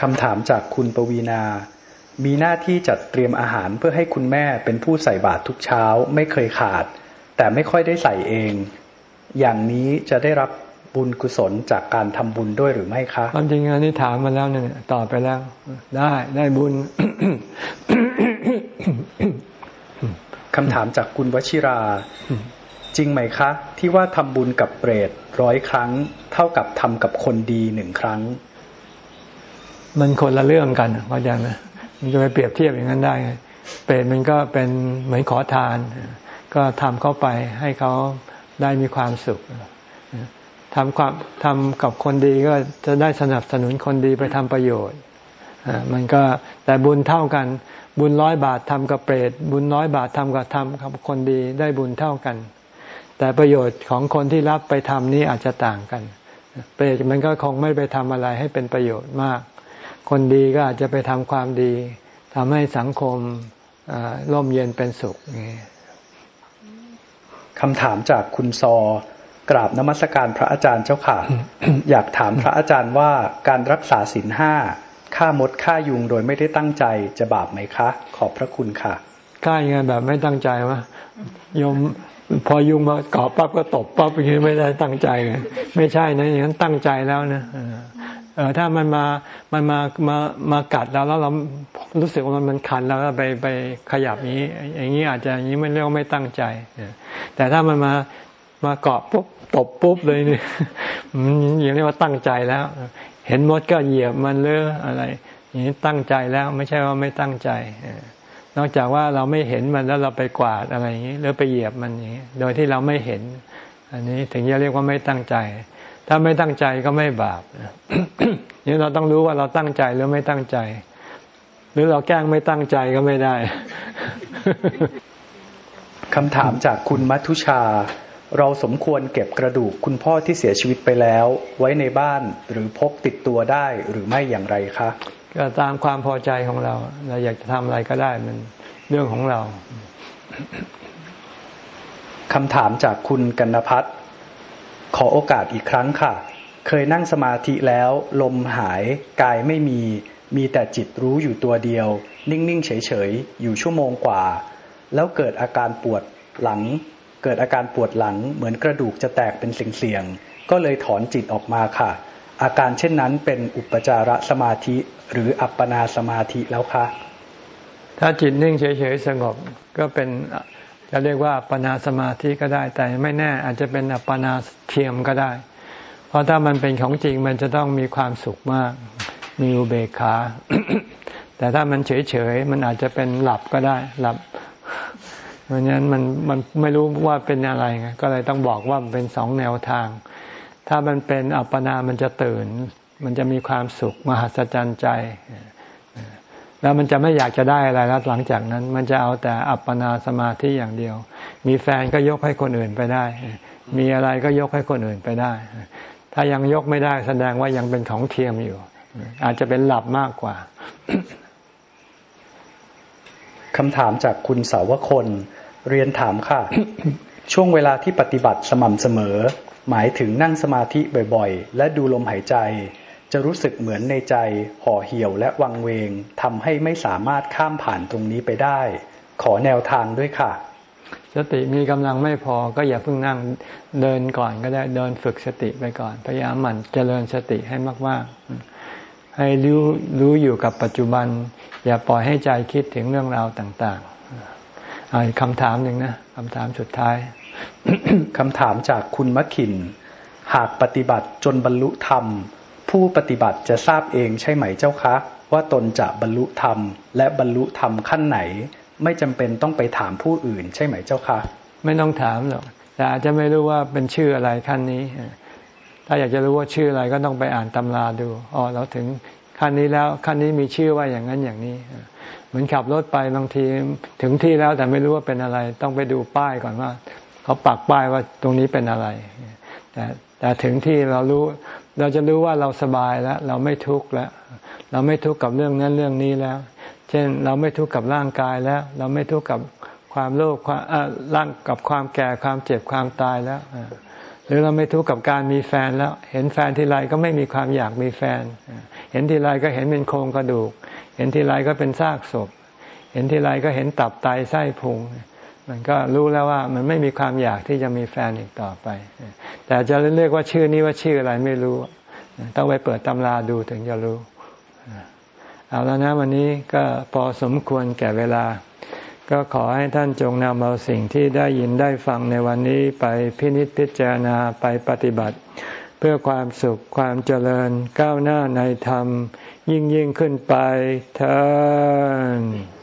คำถามจากคุณปวีนา มีหน้าที่จัดเตรียมอาหารเพื่อให้คุณแม่เป็นผู้ใส่บาตรทุกเช้าไม่เคยขาด แต่ไม่ค่อยได้ใส่เอง อย่างนี้จะได้รับ บุญกุศลจากการทำบุญด้วยหรือไม่คะความจริงอันนี้ถามมาแล้วเนี่ยตอบไปแล้ว ได้ได้บุญคำถามจากคุณวชิรา จริงไหมคะ ที่ว่าทำบุญกับเปรตร้อยครั้ง เท่ากับทำกับคนดีหนึ่งครั้ง มันคนละเรื่องกันเข้าใจไหมมันจะไปเปรียบเทียบอย่างนั้นได้ไงเปรตมันก็เป็นเหมือนขอทาน ก็ทำเข้าไปให้เขาได้มีความสุข ทำความทำกับคนดีก็จะได้สนับสนุนคนดีไปทำประโยชน์มันก็แต่บุญเท่ากัน บุญร้อยบาททำกับเปรตบุญน้อยบาททำกับทำกับคนดีได้บุญเท่ากัน แต่ประโยชน์ของคนที่รับไปทำนี้อาจจะต่างกัน เปรตมันก็คงไม่ไปทำอะไรให้เป็นประโยชน์มาก คนดีก็อาจจะไปทำความดีทำให้สังคมร่มเย็นเป็นสุขคำถามจากคุณซอ กราบนมัสการพระอาจารย์เจ้าค่ะ อยากถามพระอาจารย์ว่าการรักษาศีลห้าฆ่ามดฆ่ายุงโดยไม่ได้ตั้งใจจะบาปไหมคะ ขอบพระคุณค่ะฆ่ายังไงแบบไม่ตั้งใจวะโยมพอยุงมาเกาะปั๊บก็ตบปั๊บอย่างนี้ไม่ได้ตั้งใจ ไม่ใช่นะอย่างนั้นตั้งใจแล้วนะเออถ้ามันมา มันมา มา มากัดเราแล้วเรารู้สึกว่ามันมันคันแล้วไปไปขยับนี้ อย่างนี้อาจจะอย่างนี้ไม่เรียกว่าไม่ตั้งใจแต่ถ้ามันมามาเกาะปุ๊บ ตบปุ๊บเลยเนี่ยอย่างนี้ว่าตั้งใจแล้ว เห็นมดก็เหยียบมันเลืออะไร อย่างนี้ตั้งใจแล้วไม่ใช่ว่าไม่ตั้งใจนอกจากว่าเราไม่เห็นมันแล้วเราไปกวาดอะไรอย่างนี้หรือไปเหยียบมันอย่างนี้โดยที่เราไม่เห็น อันนี้ถึงจะเรียกว่าไม่ตั้งใจ ถ้าไม่ตั้งใจก็ไม่บาปนี่เราต้องรู้ว่าเราตั้งใจหรือไม่ตั้งใจ หรือเราแกล้งไม่ตั้งใจก็ไม่ได้คำถามจากคุณมัทุชา เราสมควรเก็บกระดูกคุณพ่อที่เสียชีวิตไปแล้ว ไว้ในบ้านหรือพกติดตัวได้หรือไม่อย่างไรคะก็ตามความพอใจของเรา เราอยากจะทำอะไรก็ได้มันเรื่องของเราคำถามจากคุณกันนพัฒน์ขอโอกาสอีกครั้งค่ะ เคยนั่งสมาธิแล้ว ลมหายกายไม่มี มีแต่จิตรู้อยู่ตัวเดียว นิ่ง ๆ เฉย ๆ อยู่ชั่วโมงกว่า แล้วเกิดอาการปวดหลัง เกิดอาการปวดหลังเหมือนกระดูกจะแตกเป็นเสียงๆก็เลยถอนจิตออกมาค่ะ อาการเช่นนั้นเป็นอุปจารสมาธิหรืออัปปนาสมาธิแล้วคะถ้าจิตนิ่งเฉยๆสงบก็เป็นจะเรียกว่าอัปปนาสมาธิก็ได้ แต่ไม่แน่อาจจะเป็นอัปปนาเทียมก็ได้ เพราะถ้ามันเป็นของจริงมันจะต้องมีความสุขมาก มีอุเบกขาแต่ถ้ามันเฉยๆมันอาจจะเป็นหลับก็ได้ หลับ เพราะฉะนั้นมันมันไม่รู้ว่าเป็นอะไรไงก็เลยต้องบอกว่ามันเป็นสองแนวทาง ถ้ามันเป็นอัปปนา มันจะตื่น มันจะมีความสุขมหัศจรรย์ใจ แล้วมันจะไม่อยากจะได้อะไรแล้วหลังจากนั้น มันจะเอาแต่อัปปนาสมาธิอย่างเดียว มีแฟนก็ยกให้คนอื่นไปได้ มีอะไรก็ยกให้คนอื่นไปได้ ถ้ายังยกไม่ได้แสดงว่ายังเป็นของเทียมอยู่ อาจจะเป็นหลับมากกว่าคำถามจากคุณสาวคน เรียนถามค่ะ ช่วงเวลาที่ปฏิบัติสม่ำเสมอ หมายถึงนั่งสมาธิบ่อยๆ และดูลมหายใจ จะรู้สึกเหมือนในใจห่อเหี่ยวและวังเวงทำให้ไม่สามารถข้ามผ่านตรงนี้ไปได้ ขอแนวทางด้วยค่ะ สติมีกำลังไม่พอก็อย่าเพิ่งนั่งเดินก่อนก็ได้เดินฝึกสติไปก่อน พยายามหมั่นเจริญสติให้มากๆ ให้รู้รู้อยู่กับปัจจุบัน อย่าปล่อยให้ใจคิดถึงเรื่องราวต่างๆ อาคำถามหนึ่งนะคำถามสุดท้ายคำถามจากคุณมคิน หากปฏิบัติจนบรรลุธรรม ผู้ปฏิบัติจะทราบเองใช่ไหมเจ้าคะ ว่าตนจะบรรลุธรรม และบรรลุธรรมขั้นไหน ไม่จำเป็นต้องไปถามผู้อื่นใช่ไหมเจ้าคะ ไม่ต้องถามหรอกแต่อาจจะไม่รู้ว่าเป็นชื่ออะไรขั้นนี้ ถ้าอยากจะรู้ว่าชื่ออะไรก็ต้องไปอ่านตำราดูอ๋อเราถึงขั้นนี้แล้วขั้นนี้มีชื่อว่าอย่างนั้นอย่างนี้ เหมือนขับรถไปบางทีถึงที่แล้วแต่ไม่รู้ว่าเป็นอะไร ต้องไปดูป้ายก่อนว่า เขาปักป้ายว่าตรงนี้เป็นอะไร แต่แต่ถึงที่เรารู้เราจะรู้ว่าเราสบายแล้ว เราไม่ทุกข์แล้ว เราไม่ทุกข์กับเรื่องนั้นเรื่องนี้แล้ว เช่นเราไม่ทุกข์กับร่างกายแล้ว เราไม่ทุกข์กับความโลภความร่างกับความแก่ความเจ็บความตายแล้วหรือเราไม่ทุกข์กับการมีแฟนแล้ว เห็นแฟนทีไรก็ไม่มีความอยากมีแฟน เห็นทีไรก็เห็นเป็นโครงกระดูก เห็นทีไรก็เป็นซากศพ เห็นทีไรก็เห็นตับไตไส้พุงมันก็รู้แล้วว่ามันไม่มีความอยากที่จะมีแฟนอีกต่อไป แต่จะเรียกว่าชื่อนี้ว่าชื่ออะไรไม่รู้ ต้องไปเปิดตำราดูถึงจะรู้ เอาแล้วนะวันนี้ก็พอสมควรแก่เวลา ก็ขอให้ท่านจงนำเอาสิ่งที่ได้ยินได้ฟังในวันนี้ไปพินิจพิจารณาไปปฏิบัติ เพื่อความสุขความเจริญก้าวหน้าในธรรม ยิ่งยิ่งขึ้นไปเถิด